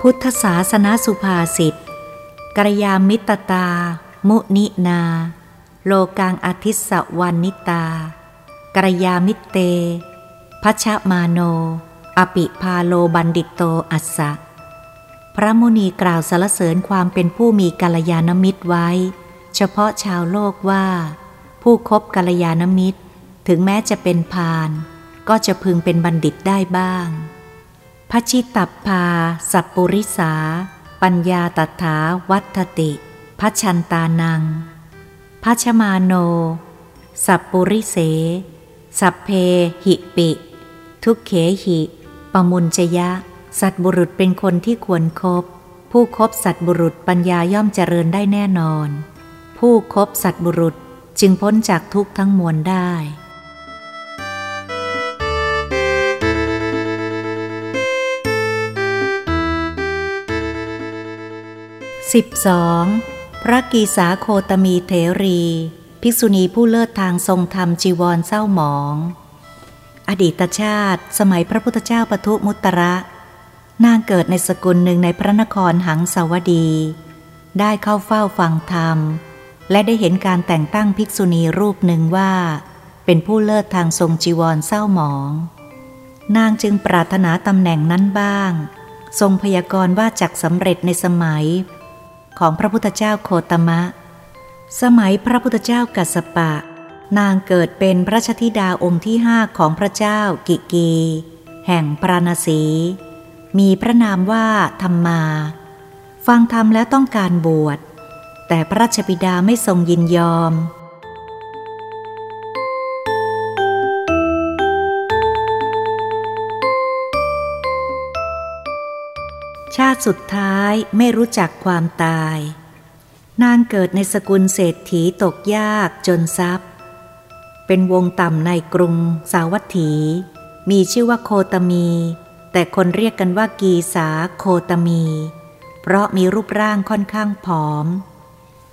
A: พุทธศาสนาสุภาษิตกรยามิตตา มุนินา โลกังอธิสวานิตา กรยามิเตพัชมาโน อปิพาโลบันดิตโตอัสสะ พระมุนีกล่าวสรรเสริญความเป็นผู้มีกัลยาณมิตรไว้ เฉพาะชาวโลกว่า ผู้คบกัลยาณมิตร ถึงแม้จะเป็นพาล ก็จะพึงเป็นบัณฑิตได้บ้างพระชิตับพา สัปปุริสา ปัญญาตถาวัตติพัชันตานังพัชมาโน สัพปุริเส สัพเพหิปิ ทุกเขหิปมุญจยะ สัตบุรุษเป็นคนที่ควรครบผู้คบสัตบุรุษปัญญาย่อมเจริญได้แน่นอน ผู้คบสัตบุรุษจึงพ้นจากทุกทั้งมวลได้ 12. พระกีสาโคตมีเถรี ภิกษุณีผู้เลิศทางทรงธรรมจีวรเศร้าหมอง อดีตชาติ สมัยพระพุทธเจ้าปทุมุตระ นางเกิดในสกุลหนึ่งในพระนครหังสาวดี ได้เข้าเฝ้าฟังธรรม และได้เห็นการแต่งตั้งภิกษุณีรูปหนึ่งว่า เป็นผู้เลิศทางทรงจีวรเศร้าหมอง นางจึงปรารถนาตำแหน่งนั้นบ้าง ทรงพยากรณ์ว่าจักสำเร็จในสมัย ของพระพุทธเจ้าโคตมะ สมัยพระพุทธเจ้ากัสปะ นางเกิดเป็นพระชธิดาองค์ที่ห้าของพระเจ้ากิกี แห่งปราณสี มีพระนามว่าธรรมา ฟังธรรมแล้วต้องการบวช แต่พระราชบิดาไม่ทรงยินยอมชาติสุดท้ายไม่รู้จักความตาย นางเกิดในสกุลเศรษฐีตกยากจนทรัพย์ เป็นวงต่ำในกรุงสาวัตถี มีชื่อว่าโคตมี แต่คนเรียกกันว่ากีสาโคตมี เพราะมีรูปร่างค่อนข้างผอม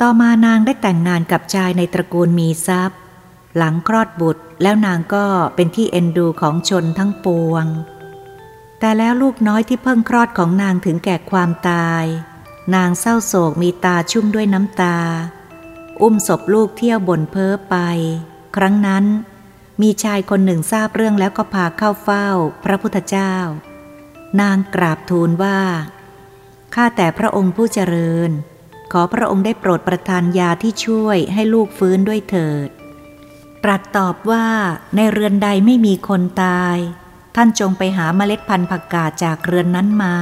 A: ต่อมานางได้แต่งงานกับชายในตระกูลมีทรัพย์ หลังคลอดบุตรแล้วนางก็เป็นที่เอ็นดูของชนทั้งปวง แต่แล้วลูกน้อยที่เพิ่งคลอดของนางถึงแก่ความตาย นางเศร้าโศกมีตาชุ่มด้วยน้ำตา อุ้มศพลูกเที่ยวบ่นเพ้อไป ครั้งนั้นมีชายคนหนึ่งทราบเรื่องแล้วก็พาเข้าเฝ้าพระพุทธเจ้า นางกราบทูลว่า ข้าแต่พระองค์ผู้เจริญ ขอพระองค์ได้โปรดประทานยาที่ช่วยให้ลูกฟื้นด้วยเถิด ตรัสตอบว่าในเรือนใดไม่มีคนตาย ท่านจงไปหาเมล็ดพันธุ์ผักกาดจากเรือนนั้นมา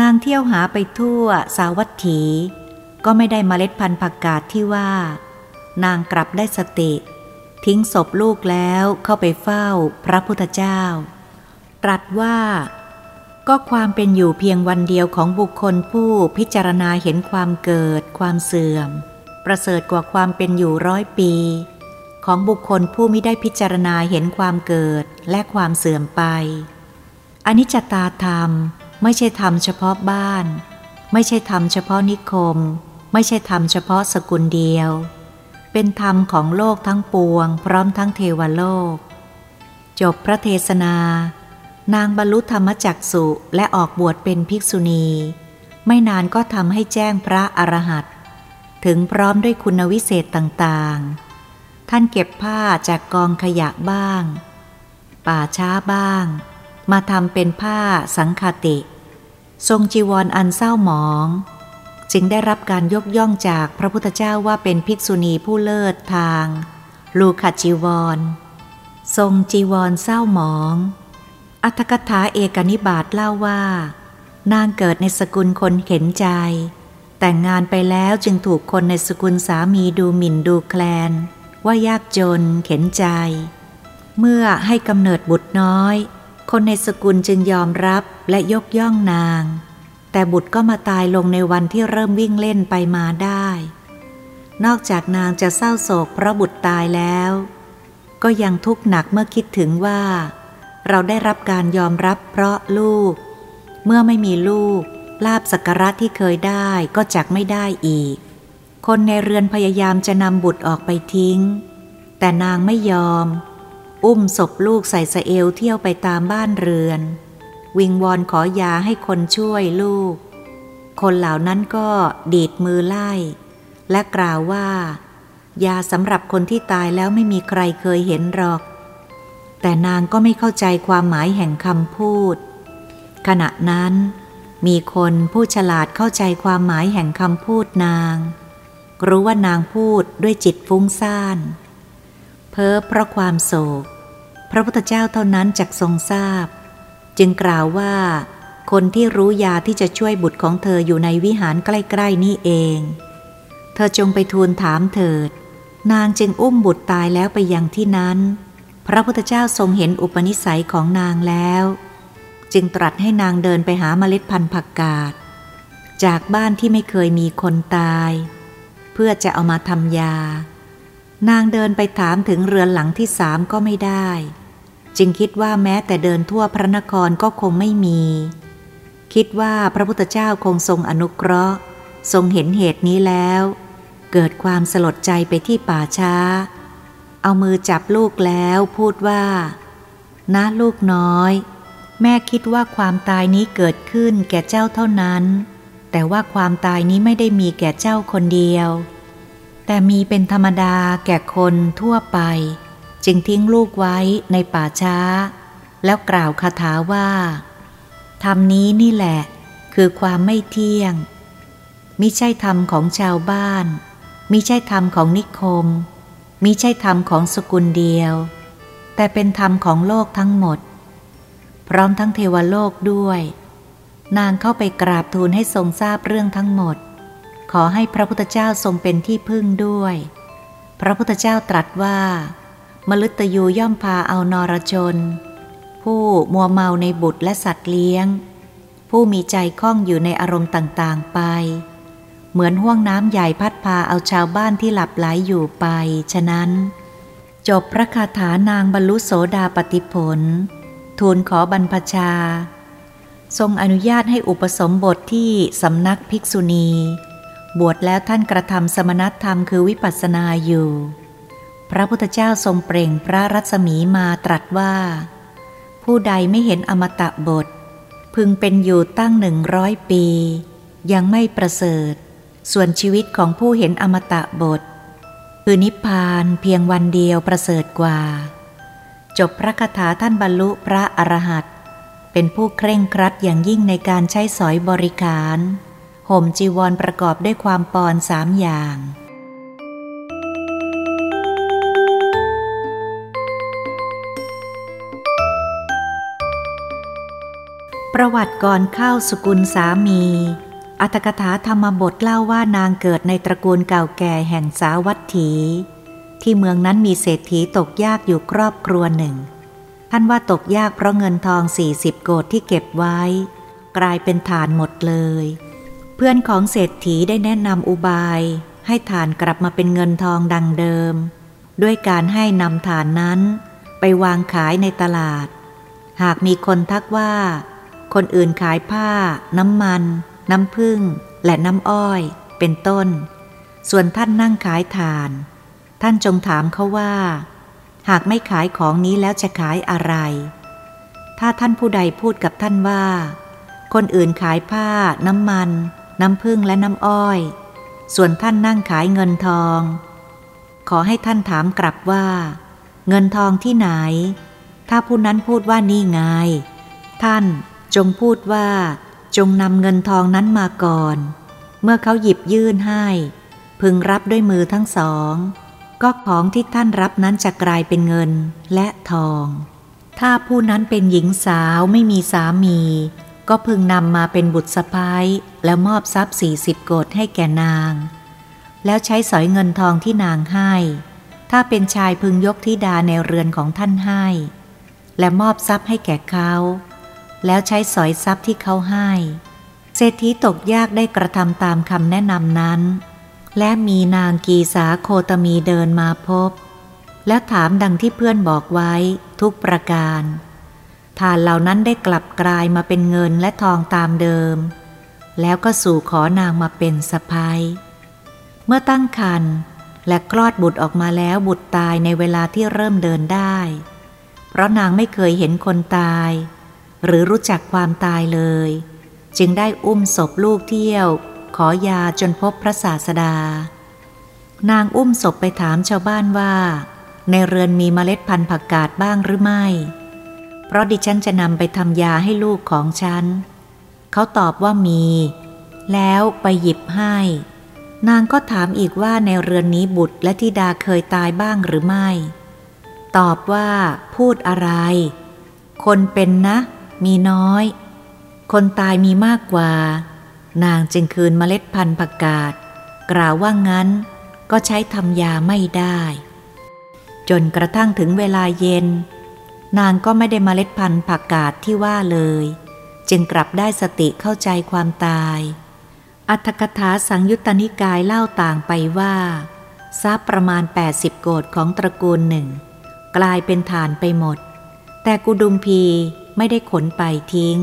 A: นางเที่ยวหาไปทั่วสาวัตถี ก็ไม่ได้มเมล็ดพันธุ์ผักกาดที่ว่า นางกลับได้สติ ทิ้งศพลูกแล้วเข้าไปเฝ้าพระพุทธเจ้า ตรัสว่า ก็ความเป็นอยู่เพียงวันเดียวของบุคคลผู้พิจารณาเห็นความเกิด ความเสื่อม ประเสริฐกว่าความเป็นอยู่ร้อยปี ของบุคคลผู้ไม่ได้พิจารณาเห็นความเกิดและความเสื่อมไปอนิจจตาธรรม ไม่ใช่ธรรมเฉพาะบ้าน ไม่ใช่ธรรมเฉพาะนิคม ไม่ใช่ธรรมเฉพาะสกุลเดียว เป็นธรรมของโลกทั้งปวง พร้อมทั้งเทวโลก จบพระเทศนา นางบรรลุธรรมจักสุและออกบวชเป็นภิกษุณี ไม่นานก็ทำให้แจ้งพระอรหันต์ถึงพร้อมด้วยคุณวิเศษต่างๆ ท่านเก็บผ้าจากกองขยะบ้าง ป่าช้าบ้าง มาทำเป็นผ้าสังคติ ทรงจีวรออันเศร้าหมอง จึงได้รับการยกย่องจากพระพุทธเจ้าว่าเป็นภิกษุณีผู้เลิศทาง ลูขจีวร ทรงจีวรเศร้าหมอง อัตถกถาเอกนิบาตเล่าว่า นางเกิดในสกุลคนเข็นใจ แต่งงานไปแล้วจึงถูกคนในสกุลสามีดูหมิ่นดูแคลน ว่ายากจนเข็นใจ เมื่อให้กำเนิดบุตรน้อย คนในสกุลจึงยอมรับและยกย่องนาง แต่บุตรก็มาตายลงในวันที่เริ่มวิ่งเล่นไปมาได้ นอกจากนางจะเศร้าโศกเพราะบุตรตายแล้ว ก็ยังทุกข์หนักเมื่อคิดถึงว่า เราได้รับการยอมรับเพราะลูก เมื่อไม่มีลูก ลาบสักการะที่เคยได้ก็จักไม่ได้อีก คนในเรือนพยายามจะนำบุตรออกไปทิ้ง แต่นางไม่ยอม อุ้มศพลูกใส่สเอลเที่ยวไปตามบ้านเรือน วิงวอนขอยาให้คนช่วยลูก คนเหล่านั้นก็ดีดมือไล่ และกล่าวว่า ยาสำหรับคนที่ตายแล้วไม่มีใครเคยเห็นหรอก แต่นางก็ไม่เข้าใจความหมายแห่งคำพูด ขณะนั้น มีคนผู้ฉลาดเข้าใจความหมายแห่งคำพูดนางรู้ว่านางพูดด้วยจิตฟุ้งซ่าน เพ้อเพราะความโศก ระพุทธเจ้าเท่านั้นจักทรงทราบ จึงกล่าวว่า คนที่รู้ยาที่จะช่วยบุตรของเธออยู่ในวิหารใกล้ๆนี่เอง เธอจงไปทูลถามเถิด นางจึงอุ้มบุตรตายแล้วไปยังที่นั้น พระพุทธเจ้าทรงเห็นอุปนิสัยของนางแล้ว จึงตรัสให้นางเดินไปหาเมล็ดพันธุ์ผักกาดจากบ้านที่ไม่เคยมีคนตาย เพื่อจะเอามาทำยา นางเดินไปถามถึงเรือนหลังที่สามก็ไม่ได้ จึงคิดว่าแม้แต่เดินทั่วพระนครก็คงไม่มี คิดว่าพระพุทธเจ้าคงทรงอนุเคราะห์ ทรงเห็นเหตุนี้แล้ว เกิดความสลดใจไปที่ป่าช้า เอามือจับลูกแล้วพูดว่า นะลูกน้อย แม่คิดว่าความตายนี้เกิดขึ้นแก่เจ้าเท่านั้น แต่ว่าความตายนี้ไม่ได้มีแก่เจ้าคนเดียว แต่มีเป็นธรรมดาแก่คนทั่วไป จึงทิ้งลูกไว้ในป่าช้า แล้วกล่าวคาถาว่าธรรมนี้นี่แหละ คือความไม่เที่ยง มิใช่ธรรมของชาวบ้าน มิใช่ธรรมของนิคม มิใช่ธรรมของสกุลเดียว แต่เป็นธรรมของโลกทั้งหมด พร้อมทั้งเทวโลกด้วย นางเข้าไปกราบทูลให้ทรงทราบเรื่องทั้งหมด ขอให้พระพุทธเจ้าทรงเป็นที่พึ่งด้วย พระพุทธเจ้าตรัสว่า มฤตยูย่อมพาเอานรชน ผู้มัวเมาในบุตรและสัตว์เลี้ยง ผู้มีใจคล้องอยู่ในอารมณ์ต่างๆไป เหมือนห่วงน้ำใหญ่พัดพาเอาชาวบ้านที่หลับไหลอยู่ไป ฉะนั้น จบพระคาถานางบรรลุโสดาปติผล ทูลขอบรรพชา ทรงอนุญาตให้อุปสมบทที่สำนักภิกษุณี บวชแล้วท่านกระทำสมณธรรมคือวิปัสสนาอยู่ พระพุทธเจ้าทรงเปล่งพระรัศมีมาตรัสว่า ผู้ใดไม่เห็นอมตะบท พึงเป็นอยู่ตั้งหนึ่งร้อยปี ยังไม่ประเสริฐ ส่วนชีวิตของผู้เห็นอมตะบท คือนิพพานเพียงวันเดียวประเสริฐกว่า จบพระคาถาท่านบรรลุพระอรหันตเป็นผู้เคร่งครัดอย่างยิ่งในการใช้สอยบริการ ห่มจีวรประกอบด้วยความปอนสามอย่าง ประวัติก่อนเข้าสกุลสามี อัตกถาธรรมบทเล่าว่านางเกิดในตระกูลเก่าแก่แห่งสาวัตถี ที่เมืองนั้นมีเศรษฐีตกยากอยู่ครอบครัวหนึ่ง ท่านว่าตกยากเพราะเงินทองสี่สิบโกดที่เก็บไว้ กลายเป็นฐานหมดเลย เพื่อนของเศรษฐีได้แนะนำอุบาย ให้ฐานกลับมาเป็นเงินทองดังเดิม ด้วยการให้นำฐานนั้น ไปวางขายในตลาด หากมีคนทักว่า คนอื่นขายผ้า น้ำมัน น้ำผึ้งและน้ำอ้อย เป็นต้น ส่วนท่านนั่งขายฐาน ท่านจงถามเขาว่า หากไม่ขายของนี้แล้วจะขายอะไร ถ้าท่านผู้ใดพูดกับท่านว่า คนอื่นขายผ้า น้ำมัน น้ำพึ่งและน้ำอ้อย ส่วนท่านนั่งขายเงินทอง ขอให้ท่านถามกลับว่า เงินทองที่ไหน ถ้าผู้นั้นพูดว่านี่ไง ท่าน จงพูดว่าจงนำเงินทองนั้นมาก่อน เมื่อเขาหยิบยื่นให้ พึงรับด้วยมือทั้งสอง ก็ของที่ท่านรับนั้นจะกลายเป็นเงินและทอง ถ้าผู้นั้นเป็นหญิงสาวไม่มีสามี ก็พึงนำมาเป็นบุตรสะพ้ายแล้วมอบทรัพย์สี่สิบโกดให้แก่นาง แล้วใช้สอยเงินทองที่นางให้ ถ้าเป็นชายพึงยกธิดาในเรือนของท่านให้ และมอบทรัพย์ให้แก่เขา แล้วใช้สอยทรัพย์ที่เขาให้ เศรษฐีตกยากได้กระทำตามคำแนะนำนั้น และมีนางกีสาโคตมีเดินมาพบ และถามดังที่เพื่อนบอกไว้ทุกประการทานเหล่านั้นได้กลับกลายมาเป็นเงินและทองตามเดิม แล้วก็สู่ขอนางมาเป็นสะพ้ายเมื่อตั้งครรภ์และคลอดบุตรออกมาแล้วบุตรตายในเวลาที่เริ่มเดินได้ เพราะนางไม่เคยเห็นคนตาย หรือรู้จักความตายเลย จึงได้อุ้มศพลูกเที่ยว ขอยาจนพบพระศาสดา นางอุ้มศพไปถามชาวบ้านว่า ในเรือนมีเมล็ดพันธุ์ผักกาดบ้างหรือไม่ เพราะดิฉันจะนำไปทำยาให้ลูกของฉัน เขาตอบว่ามี แล้วไปหยิบให้ นางก็ถามอีกว่าในเรือนนี้บุตรและธิดาเคยตายบ้างหรือไม่ ตอบว่าพูดอะไรคนเป็นนะ มีน้อย คนตายมีมากกว่า นางจึงคืนเมล็ดพันธุ์ผักกาดกล่าวว่างั้นก็ใช้ทำยาไม่ได้ จนกระทั่งถึงเวลาเย็น นางก็ไม่ได้มเมล็ดพันธุ์ผักกาดที่ว่าเลย จึงกลับได้สติเข้าใจความตาย อัตถกถาสังยุตตนิกายเล่าต่างไปว่าทรัพย์ประมาณ 80 โกดของตระกูลหนึ่ง กลายเป็นฐานไปหมด แต่กุดุมพี ไม่ได้ขนไปทิ้ง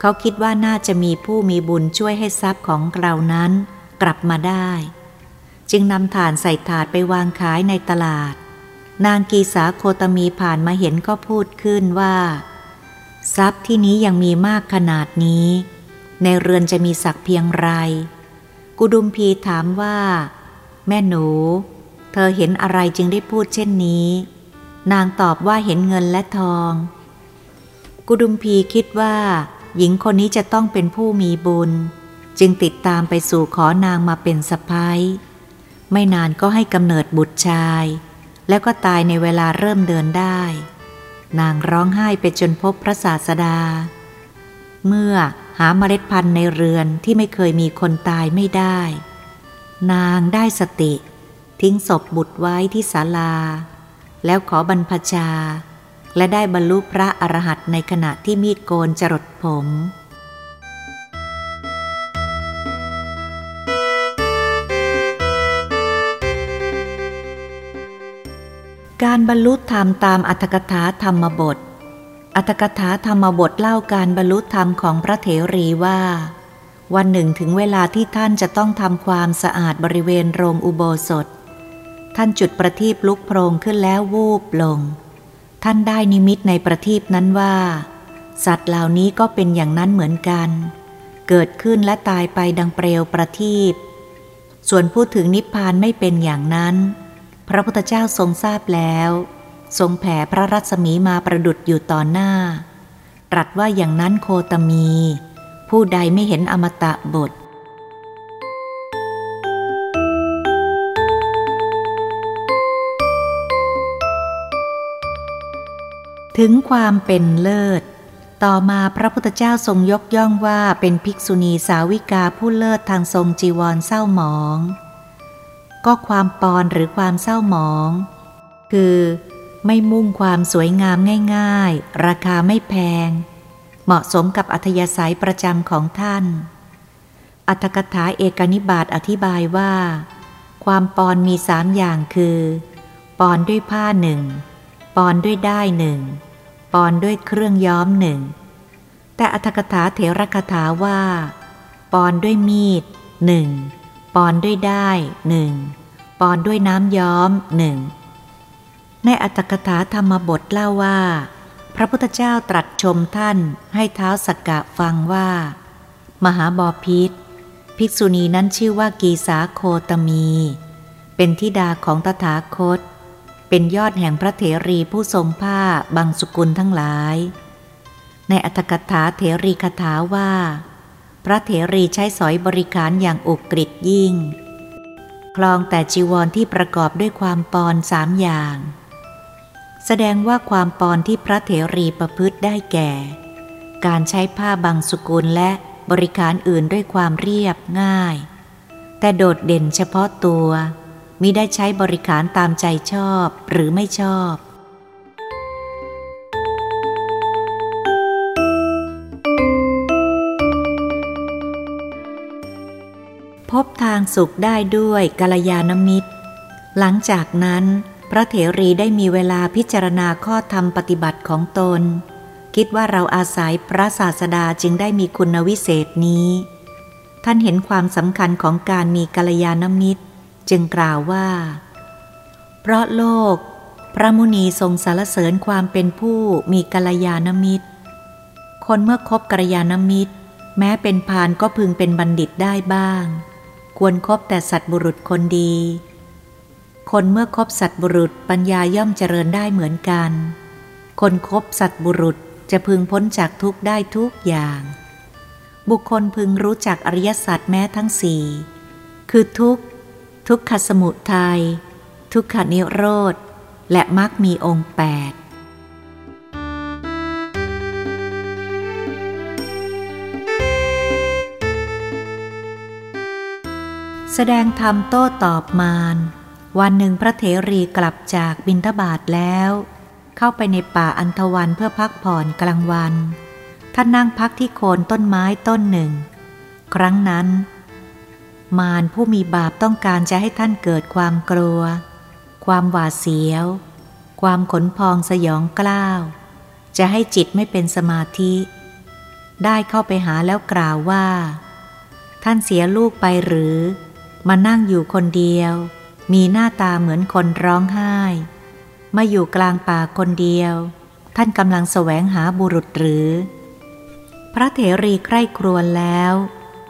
A: เขาคิดว่าน่าจะมีผู้มีบุญช่วยให้ทรัพย์ของเรานั้นกลับมาได้ จึงนำฐานใส่ถาดไปวางขายในตลาด นางกีสาโคตมีผ่านมาเห็นก็พูดขึ้นว่า ทรัพย์ที่นี้ยังมีมากขนาดนี้ ในเรือนจะมีสักเพียงไร กุดุมพีถามว่า แม่หนู เธอเห็นอะไรจึงได้พูดเช่นนี้ นางตอบว่าเห็นเงินและทอง กุดุมพีคิดว่า หญิงคนนี้จะต้องเป็นผู้มีบุญ จึงติดตามไปสู่ขอนางมาเป็นสะพ้ายไม่นานก็ให้กำเนิดบุตรชาย แล้วก็ตายในเวลาเริ่มเดินได้ นางร้องไห้ไปจนพบพระศาสดา เมื่อหาเมล็ดพันธุ์ในเรือนที่ไม่เคยมีคนตายไม่ได้ นางได้สติ ทิ้งศพบุตรไว้ที่ศาลา แล้วขอบรรพชา และได้บรรลุพระอรหันต์ในขณะที่มีดโกนจรดผม การบรรลุธรรมตามอัตถกถาธรรมบท อัตถกถาธรรมบทเล่าการบรรลุธรรมของพระเถรีว่า วันหนึ่งถึงเวลาที่ท่านจะต้องทำความสะอาดบริเวณโรงอุโบสถ ท่านจุดประทีปลุกโพรงขึ้นแล้ววูบลง ท่านได้นิมิตในประทีปนั้นว่า สัตว์เหล่านี้ก็เป็นอย่างนั้นเหมือนกัน เกิดขึ้นและตายไปดังเปลวประทีปส่วนพูดถึงนิพพานไม่เป็นอย่างนั้น พระพุทธเจ้าทรงทราบแล้ว ทรงแผ่พระรัศมีมาประดุดอยู่ต่อหน้า ตรัสว่าอย่างนั้นโคตมี ผู้ใดไม่เห็นอมตะบท ถึงความเป็นเลิศ ต่อมาพระพุทธเจ้าทรงยกย่องว่าเป็นภิกษุณีสาวิกาผู้เลิศทางทรงจีวรเศร้าหมอง ก็ความปอนหรือความเศร้าหมอง คือไม่มุ่งความสวยงามง่ายๆ ราคาไม่แพง เหมาะสมกับอัธยาศัยประจำของท่าน อัตถกถาเอกนิบาตอธิบายว่า ความปอนมีสามอย่างคือ ปอนด้วยผ้าหนึ่ง ปอนด้วยได้หนึ่งปอนด้วยเครื่องย้อมหนึ่งแต่อัตถกถาเถรคถาว่า ปอนด้วยมีดหนึ่งปอนด้วยได้หนึ่งปอนด้วยน้ำย้อมหนึ่งในอัตถกถาธรรมบทเล่าว่า พระพุทธเจ้าตรัสชมท่านให้เท้าสักกะฟังว่า มหาบอพิษภิกษุณีนั้นชื่อว่ากีสาโคตมี เป็นทิดาของตถาคต เป็นยอดแห่งพระเถรีผู้ทรงผ้าบางสุกุลทั้งหลาย ในอัตถกถาเถรีคถาว่า พระเถรีใช้สอยบริการอย่างอุกฤษยิ่ง คลองแต่จีวรที่ประกอบด้วยความปอนสามอย่าง แสดงว่าความปอนที่พระเถรีประพฤติได้แก่ การใช้ผ้าบางสุกุลและบริการอื่นด้วยความเรียบง่าย แต่โดดเด่นเฉพาะตัว มิได้ใช้บริการตามใจชอบหรือไม่ชอบ พบทางสุขได้ด้วยกัลยาณมิตร หลังจากนั้นพระเถรีได้มีเวลาพิจารณาข้อธรรมปฏิบัติของตน คิดว่าเราอาศัยพระศาสดาจึงได้มีคุณวิเศษนี้ ท่านเห็นความสำคัญของการมีกัลยาณมิตร จึงกล่าวว่า เพราะโลก พระมุนีทรงสารเสริญความเป็นผู้มีกัลยาณมิตร คนเมื่อคบกัลยาณมิตร แม้เป็นพานก็พึงเป็นบัณฑิตได้บ้าง ควรครบแต่สัตบุรุษคนดี คนเมื่อคบสัตบุรุษปัญญาย่อมเจริญได้เหมือนกัน คนคบสัตบุรุษจะพึงพ้นจากทุกข์ได้ทุกอย่าง บุคคลพึงรู้จักอริยสัจแม้ทั้งสี่คือทุก ทุกขสมุทัย ทุกขนิโรธ และมรรคมีองค์แปดแสดงธรรมโต้ตอบมารวันหนึ่งพระเถรีกลับจากบินทบาทแล้ว เข้าไปในป่าอันทวันเพื่อพักผ่อนกลางวัน ท่านนั่งพักที่โคนต้นไม้ต้นหนึ่ง ครั้งนั้น มารผู้มีบาปต้องการจะให้ท่านเกิดความกลัว ความหวาดเสียว ความขนพองสยองกล้าว จะให้จิตไม่เป็นสมาธิ ได้เข้าไปหาแล้วกล่าวว่า ท่านเสียลูกไปหรือ มานั่งอยู่คนเดียว มีหน้าตาเหมือนคนร้องไห้ มาอยู่กลางป่าคนเดียว ท่านกำลังแสวงหาบุรุษหรือ พระเถรีใคร่ครวญแล้ว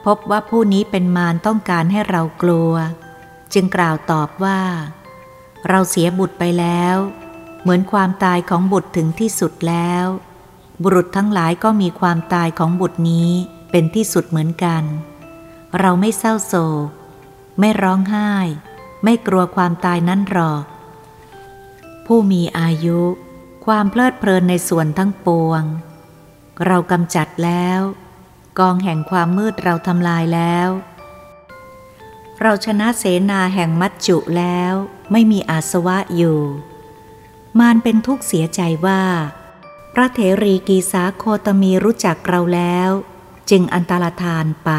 A: พบว่าผู้นี้เป็นมารต้องการให้เรากลัว จึงกล่าวตอบว่า เราเสียบุตรไปแล้ว เหมือนความตายของบุตรถึงที่สุดแล้ว บุรุษทั้งหลายก็มีความตายของบุตรนี้เป็นที่สุดเหมือนกัน เราไม่เศร้าโศก ไม่ร้องไห้ ไม่กลัวความตายนั้นหรอก ผู้มีอายุ ความเพลิดเพลินในส่วนทั้งปวง เรากำจัดแล้ว กองแห่งความมืดเราทำลายแล้ว เราชนะเสนาแห่งมัจจุแล้วไม่มีอาสวะอยู่ มารเป็นทุกข์เสียใจว่า พระเถรีกีสาโคตมีรู้จักเราแล้ว จึงอันตรธานไป